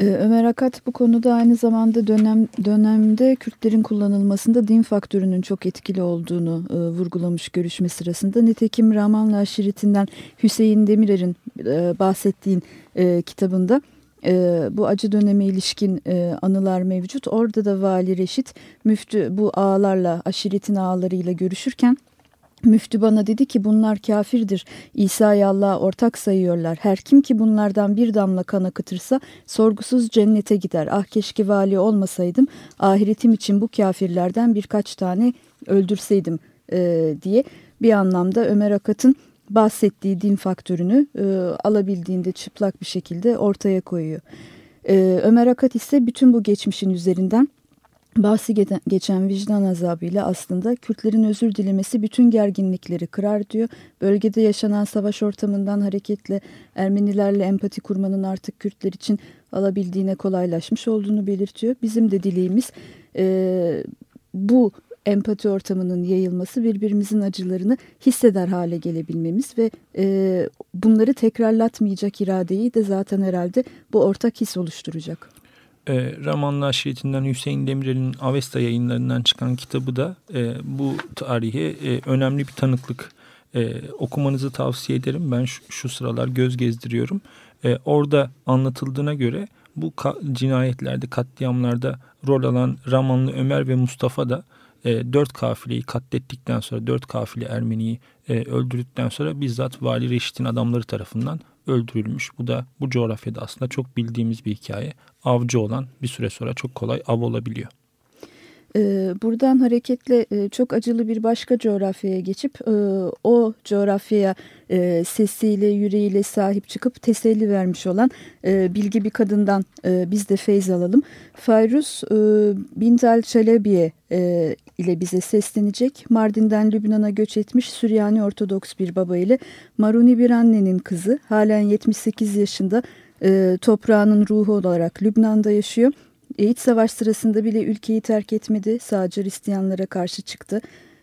Ee, Ömer Akat bu konuda aynı zamanda dönem dönemde Kürtlerin kullanılmasında din faktörünün çok etkili olduğunu e, vurgulamış görüşme sırasında. Nitekim Ramanlı aşiretinden Hüseyin Demirer'in e, bahsettiğin e, kitabında e, bu acı döneme ilişkin e, anılar mevcut. Orada da Vali Reşit müftü bu ağalarla aşiretin ağalarıyla görüşürken Müftü bana dedi ki bunlar kafirdir. İsa'yı Allah'a ortak sayıyorlar. Her kim ki bunlardan bir damla kan akıtırsa sorgusuz cennete gider. Ah keşke vali olmasaydım. Ahiretim için bu kafirlerden birkaç tane öldürseydim e, diye bir anlamda Ömer Akat'ın bahsettiği din faktörünü e, alabildiğinde çıplak bir şekilde ortaya koyuyor. E, Ömer Akat ise bütün bu geçmişin üzerinden bahsi geçen vicdan azabıyla aslında Kürtlerin özür dilemesi bütün gerginlikleri kırar diyor. Bölgede yaşanan savaş ortamından hareketle Ermenilerle empati kurmanın artık Kürtler için alabildiğine kolaylaşmış olduğunu belirtiyor. Bizim de dileğimiz e, bu empati ortamının yayılması birbirimizin acılarını hisseder hale gelebilmemiz ve e, bunları tekrarlatmayacak iradeyi de zaten herhalde bu ortak his oluşturacak. E, Ramanlı aşiretinden Hüseyin Demirel'in Avesta yayınlarından çıkan kitabı da e, bu tarihe e, önemli bir tanıklık. E, okumanızı tavsiye ederim. Ben şu, şu sıralar göz gezdiriyorum. E, orada anlatıldığına göre bu cinayetlerde, katliamlarda rol alan Ramanlı Ömer ve Mustafa da e, dört kafileyi katlettikten sonra dört kafile Ermeniyi e, öldürdükten sonra bizzat Vali Reşit'in adamları tarafından öldürülmüş. Bu da bu coğrafyada aslında çok bildiğimiz bir hikaye. Avcı olan bir süre sonra çok kolay av olabiliyor. E, buradan hareketle e, çok acılı bir başka coğrafyaya geçip e, o coğrafyaya sesiyle, yüreğiyle sahip çıkıp teselli vermiş olan bilgi bir kadından biz de feyz alalım. Fayruz Bintal Çelebiye ile bize seslenecek. Mardin'den Lübnan'a göç etmiş Süryani Ortodoks bir baba ile Maruni bir annenin kızı halen 78 yaşında e, toprağının ruhu olarak Lübnan'da yaşıyor. E, iç savaş sırasında bile ülkeyi terk etmedi. Sadece Hristiyanlara karşı çıktı.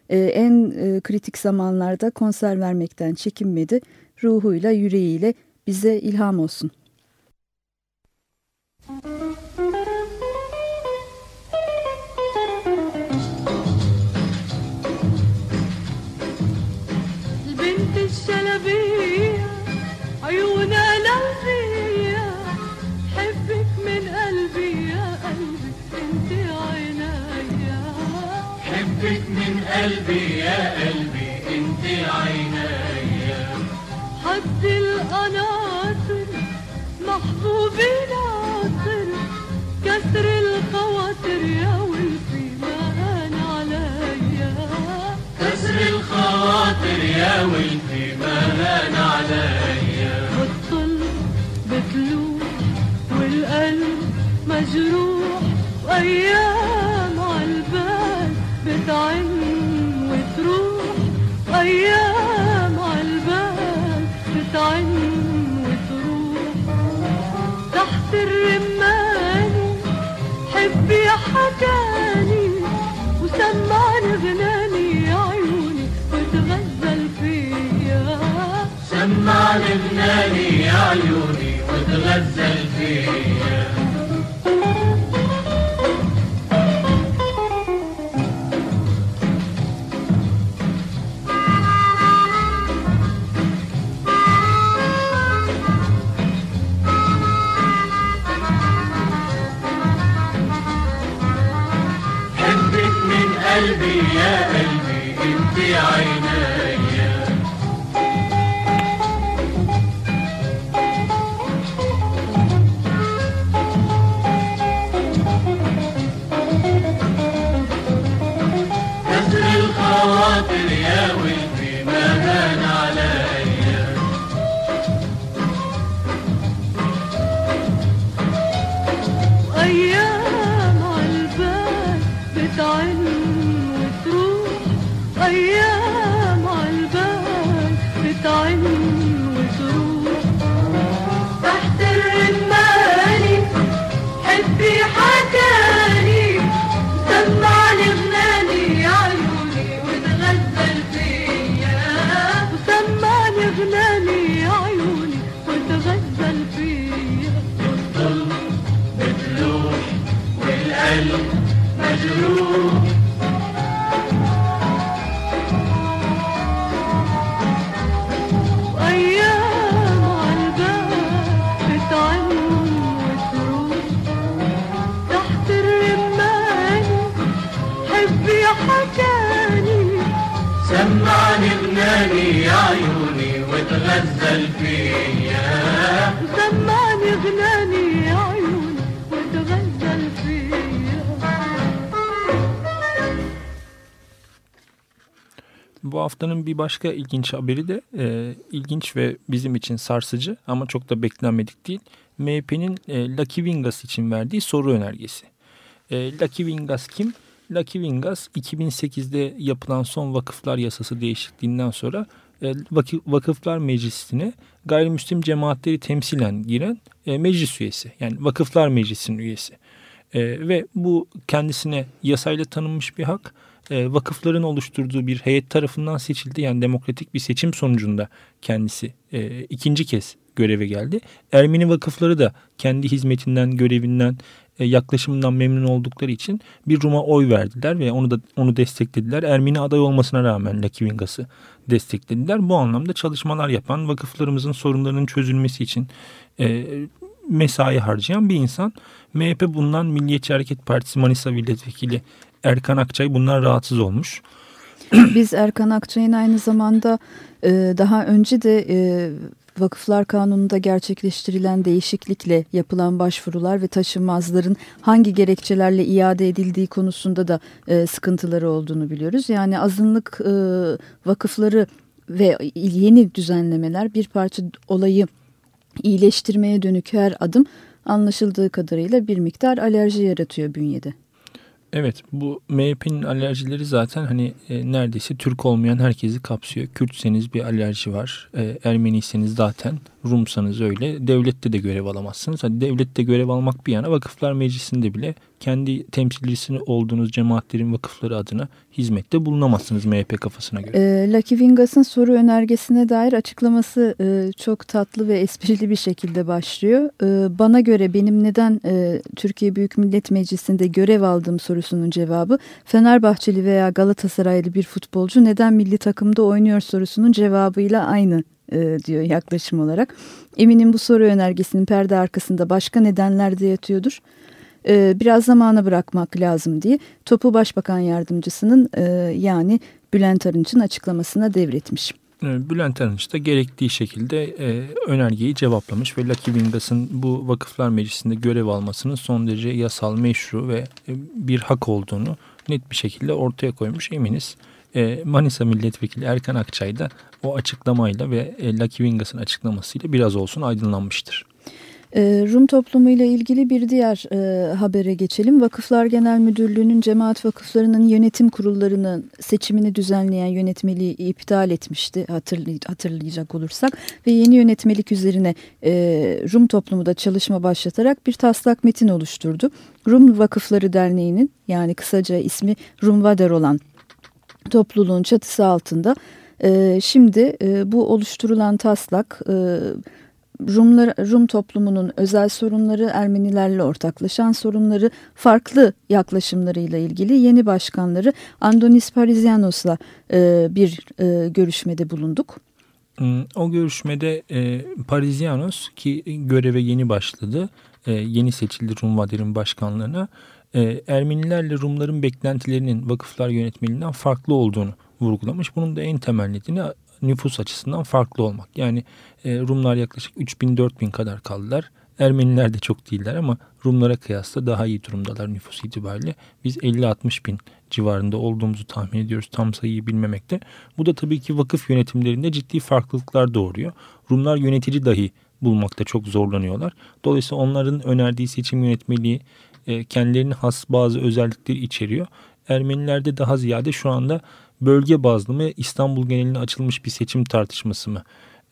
E, en e, kritik zamanlarda konser vermekten çekinmedi. Ruhuyla, yüreğiyle bize ilham olsun. Müzik الشلبية عيونها لهفية حبك من قلبي يا قلبي انت عينيا. حبك من قلبي يا قلبي انت عينيا. حد القناطر محبوبي ناطر كسر الخواطر يا الخواطر يا ولدي ما هان عليا والطلب بتلوح والقلب مجروح وايام عالبال بتعن وتروح. أيام عالبال بتعن وتروح. تحت الرماني حبي حكاني وسمعني غناني حبيبنا لي عيوني وتغزل فيا. Haftanın bir başka ilginç haberi de e, ilginç ve bizim için sarsıcı ama çok da beklenmedik değil. MHP'nin e, Lucky Vingas için verdiği soru önergesi. E, Lucky Vingas kim? Lucky Vingas 2008'de yapılan son vakıflar yasası değişikliğinden sonra e, Vakı- Vakıflar Meclisi'ne gayrimüslim cemaatleri temsilen giren e, meclis üyesi. Yani Vakıflar Meclisi'nin üyesi. E, ve bu kendisine yasayla tanınmış bir hak e, vakıfların oluşturduğu bir heyet tarafından seçildi. Yani demokratik bir seçim sonucunda kendisi e, ikinci kez göreve geldi. Ermeni vakıfları da kendi hizmetinden, görevinden, e, yaklaşımından memnun oldukları için bir Rum'a oy verdiler ve onu da onu desteklediler. Ermeni aday olmasına rağmen Lucky Vingas'ı desteklediler. Bu anlamda çalışmalar yapan, vakıflarımızın sorunlarının çözülmesi için e, mesai harcayan bir insan. MHP bundan Milliyetçi Hareket Partisi Manisa Milletvekili Erkan Akçay bundan rahatsız olmuş. Biz Erkan Akçay'ın aynı zamanda e, daha önce de e, Vakıflar Kanunu'nda gerçekleştirilen değişiklikle yapılan başvurular ve taşınmazların hangi gerekçelerle iade edildiği konusunda da e, sıkıntıları olduğunu biliyoruz. Yani azınlık e, vakıfları ve yeni düzenlemeler bir parça olayı iyileştirmeye dönük her adım anlaşıldığı kadarıyla bir miktar alerji yaratıyor bünyede. Evet bu MHP'nin alerjileri zaten hani e, neredeyse Türk olmayan herkesi kapsıyor. Kürtseniz bir alerji var. E, Ermeniyseniz zaten Rumsanız öyle. Devlette de görev alamazsınız. Hadi devlette görev almak bir yana vakıflar meclisinde bile kendi temsilcisi olduğunuz cemaatlerin vakıfları adına hizmette bulunamazsınız MHP kafasına göre. E, Lucky Vingas'ın soru önergesine dair açıklaması e, çok tatlı ve esprili bir şekilde başlıyor. E, bana göre benim neden e, Türkiye Büyük Millet Meclisi'nde görev aldığım sorusunun cevabı Fenerbahçeli veya Galatasaraylı bir futbolcu neden milli takımda oynuyor sorusunun cevabıyla aynı e, diyor yaklaşım olarak. Eminim bu soru önergesinin perde arkasında başka nedenler de yatıyordur. E, biraz zamana bırakmak lazım diye topu Başbakan Yardımcısının e, yani Bülent Arınç'ın açıklamasına devretmiş. E, Bülent Arınç da gerektiği şekilde e, önergeyi cevaplamış ve Lucky Vingas'ın bu vakıflar meclisinde görev almasının son derece yasal, meşru ve e, bir hak olduğunu net bir şekilde ortaya koymuş eminiz. E, Manisa Milletvekili Erkan Akçay da o açıklamayla ve e, Lucky Vingas'ın açıklamasıyla biraz olsun aydınlanmıştır. E, Rum toplumu ile ilgili bir diğer e, habere geçelim. Vakıflar Genel Müdürlüğü'nün cemaat vakıflarının yönetim kurullarının seçimini düzenleyen yönetmeliği iptal etmişti hatırlay hatırlayacak olursak. Ve yeni yönetmelik üzerine e, Rum toplumu da çalışma başlatarak bir taslak metin oluşturdu. Rum Vakıfları Derneği'nin yani kısaca ismi Rumvader olan topluluğun çatısı altında e, şimdi e, bu oluşturulan taslak... Rumlar, Rum toplumunun özel sorunları, Ermenilerle ortaklaşan sorunları, farklı yaklaşımlarıyla ilgili yeni başkanları Andonis Parisianos'la e, bir e, görüşmede bulunduk. O görüşmede e, Parisianos ki göreve yeni başladı, e, yeni seçildi Rum Vadir'in başkanlığına, e, Ermenilerle Rumların beklentilerinin vakıflar yönetmeliğinden farklı olduğunu vurgulamış. Bunun da en temel nedeni nüfus açısından farklı olmak. Yani e, Rumlar yaklaşık 3000-4000 kadar kaldılar. Ermeniler de çok değiller ama Rumlara kıyasla daha iyi durumdalar nüfus itibariyle. Biz 50-60 bin civarında olduğumuzu tahmin ediyoruz tam sayıyı bilmemekte. Bu da tabii ki vakıf yönetimlerinde ciddi farklılıklar doğuruyor. Rumlar yönetici dahi bulmakta çok zorlanıyorlar. Dolayısıyla onların önerdiği seçim yönetmeliği e, kendilerine has bazı özellikleri içeriyor. Ermenilerde daha ziyade şu anda bölge bazlı mı İstanbul geneline açılmış bir seçim tartışması mı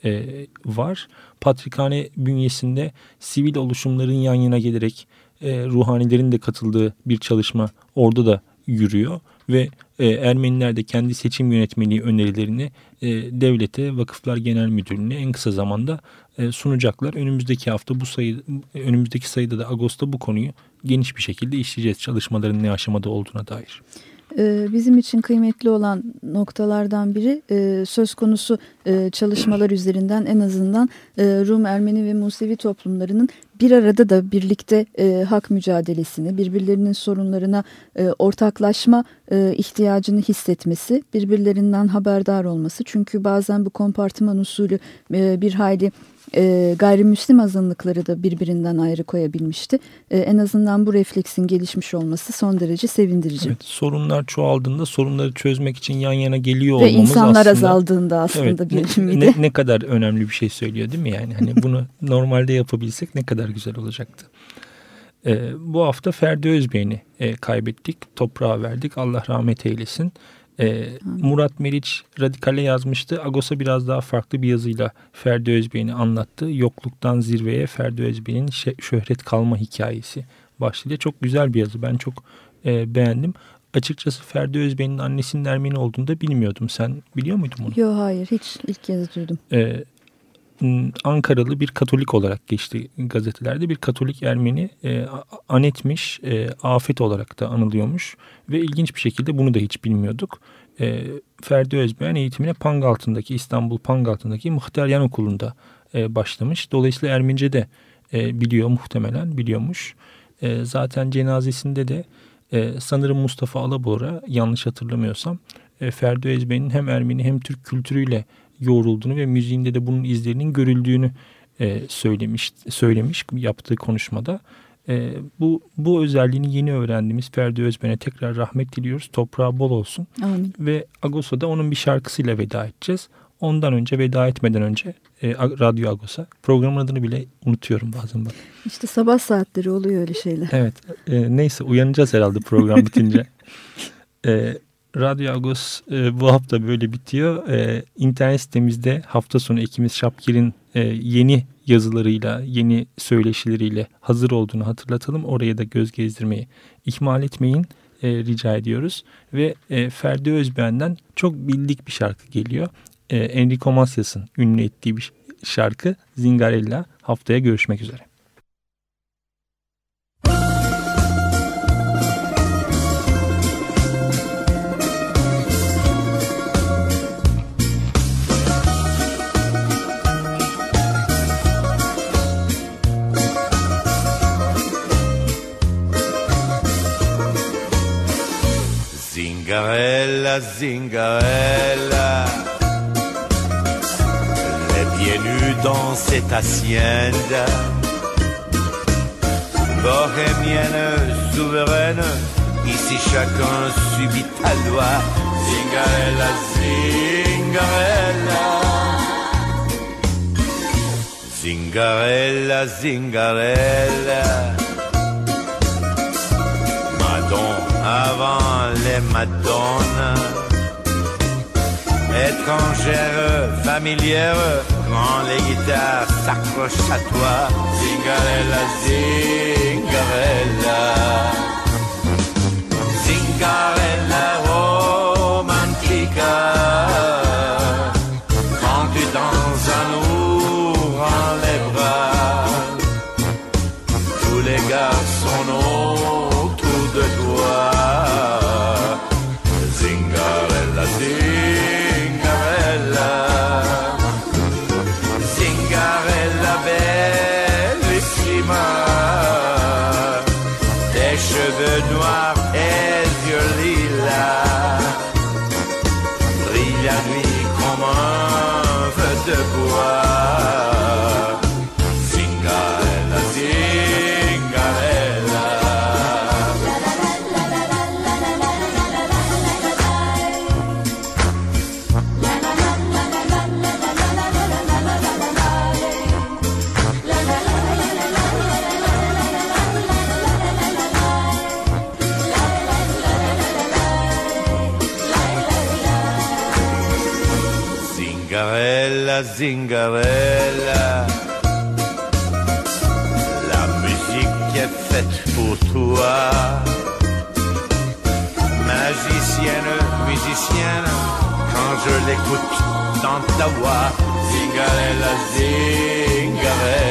e, var? Patrikhane bünyesinde sivil oluşumların yan yana gelerek e, ruhanilerin de katıldığı bir çalışma orada da yürüyor ve e, Ermeniler de kendi seçim yönetmeliği önerilerini e, devlete, vakıflar genel müdürlüğüne en kısa zamanda e, sunacaklar. Önümüzdeki hafta bu sayı, önümüzdeki sayıda da Ağustos'ta bu konuyu geniş bir şekilde işleyeceğiz çalışmaların ne aşamada olduğuna dair. Ee, bizim için kıymetli olan noktalardan biri e, söz konusu e, çalışmalar üzerinden en azından e, Rum, Ermeni ve Musevi toplumlarının bir arada da birlikte hak mücadelesini, birbirlerinin sorunlarına ortaklaşma ihtiyacını hissetmesi, birbirlerinden haberdar olması. Çünkü bazen bu kompartıman usulü bir hayli e, gayrimüslim azınlıkları da birbirinden ayrı koyabilmişti. E, en azından bu refleksin gelişmiş olması son derece sevindirici. Evet, sorunlar çoğaldığında sorunları çözmek için yan yana geliyor Ve olmamız insanlar aslında, azaldığında aslında evet, bir ne, ne, ne kadar önemli bir şey söylüyor değil mi yani? Hani bunu [LAUGHS] normalde yapabilsek ne kadar güzel olacaktı. E, bu hafta Ferdi Özbey'ini e, kaybettik, toprağa verdik. Allah rahmet eylesin. E, Murat Meriç Radikal'e yazmıştı. Agos'a biraz daha farklı bir yazıyla Ferdi Özbey'ini anlattı. Yokluktan zirveye Ferdi Özbey'in şöhret kalma hikayesi başlığıyla. Çok güzel bir yazı. Ben çok e, beğendim. Açıkçası Ferdi Özbey'in annesinin Ermeni olduğunu da bilmiyordum. Sen biliyor muydun bunu? Yok hayır hiç ilk kez duydum. E, Ankaralı bir Katolik olarak geçti gazetelerde. Bir Katolik Ermeni e, anetmiş, e, afet olarak da anılıyormuş. Ve ilginç bir şekilde bunu da hiç bilmiyorduk. E, Ferdi Özbeğen eğitimine Pangaltı'ndaki, İstanbul Pangaltı'ndaki Muhteryan Okulu'nda e, başlamış. Dolayısıyla Ermenice de e, biliyor muhtemelen, biliyormuş. E, zaten cenazesinde de e, sanırım Mustafa Alabora yanlış hatırlamıyorsam e, Ferdi Özbey'in hem Ermeni hem Türk kültürüyle yoğrulduğunu ve müziğinde de bunun izlerinin görüldüğünü e, söylemiş söylemiş yaptığı konuşmada. E, bu bu özelliğini yeni öğrendiğimiz Ferdi Özben'e tekrar rahmet diliyoruz. Toprağı bol olsun. Amin. Ve Agosa'da onun bir şarkısıyla veda edeceğiz. Ondan önce veda etmeden önce e, Radyo Agos'a programın adını bile unutuyorum bazen bak. İşte sabah saatleri oluyor öyle şeyler. Evet. E, neyse uyanacağız herhalde program bitince. [LAUGHS] e, Radyo Agos e, bu hafta böyle bitiyor. E, internet sitemizde hafta sonu Ekimiz Şapkir'in e, yeni yazılarıyla, yeni söyleşileriyle hazır olduğunu hatırlatalım. Oraya da göz gezdirmeyi ihmal etmeyin e, rica ediyoruz. Ve e, Ferdi Özben'den çok bildik bir şarkı geliyor. E, Enrico Macias'ın ünlü ettiği bir şarkı Zingarella. Haftaya görüşmek üzere. Zingarella, Zingarella, les bienvenus dans cette hacienda. Bohémienne, souveraine, ici chacun subit ta loi. Zingarella, Zingarella, Zingarella, Zingarella. Avant les madones. Étrangère, familière, quand les guitares s'accrochent à toi. Zingarella, Zingarella. Zingarella Zingarella, Zingarella, la musique est faite pour toi. Magicienne, musicienne, quand je l'écoute dans ta voix, Zingarella, Zingarella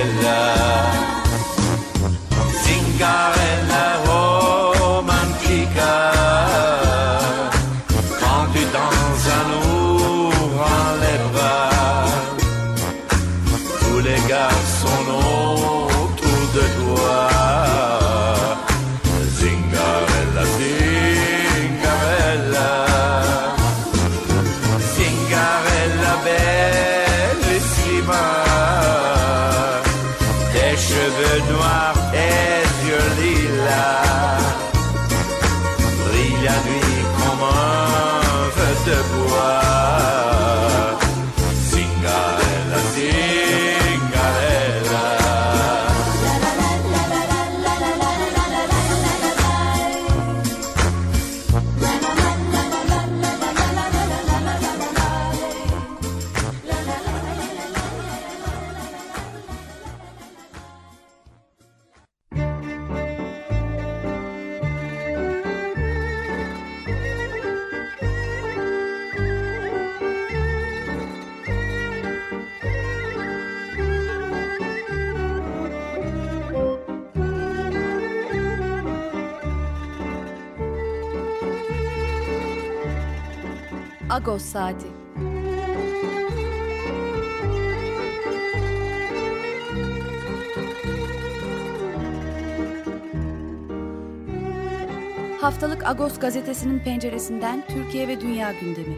gazetesinin penceresinden Türkiye ve Dünya gündemi.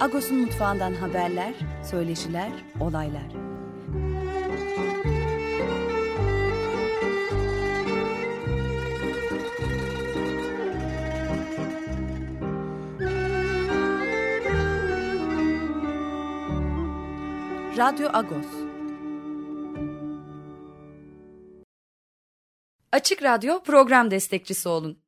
Agos'un mutfağından haberler, söyleşiler, olaylar. Radyo Agos. Açık Radyo program destekçisi olun.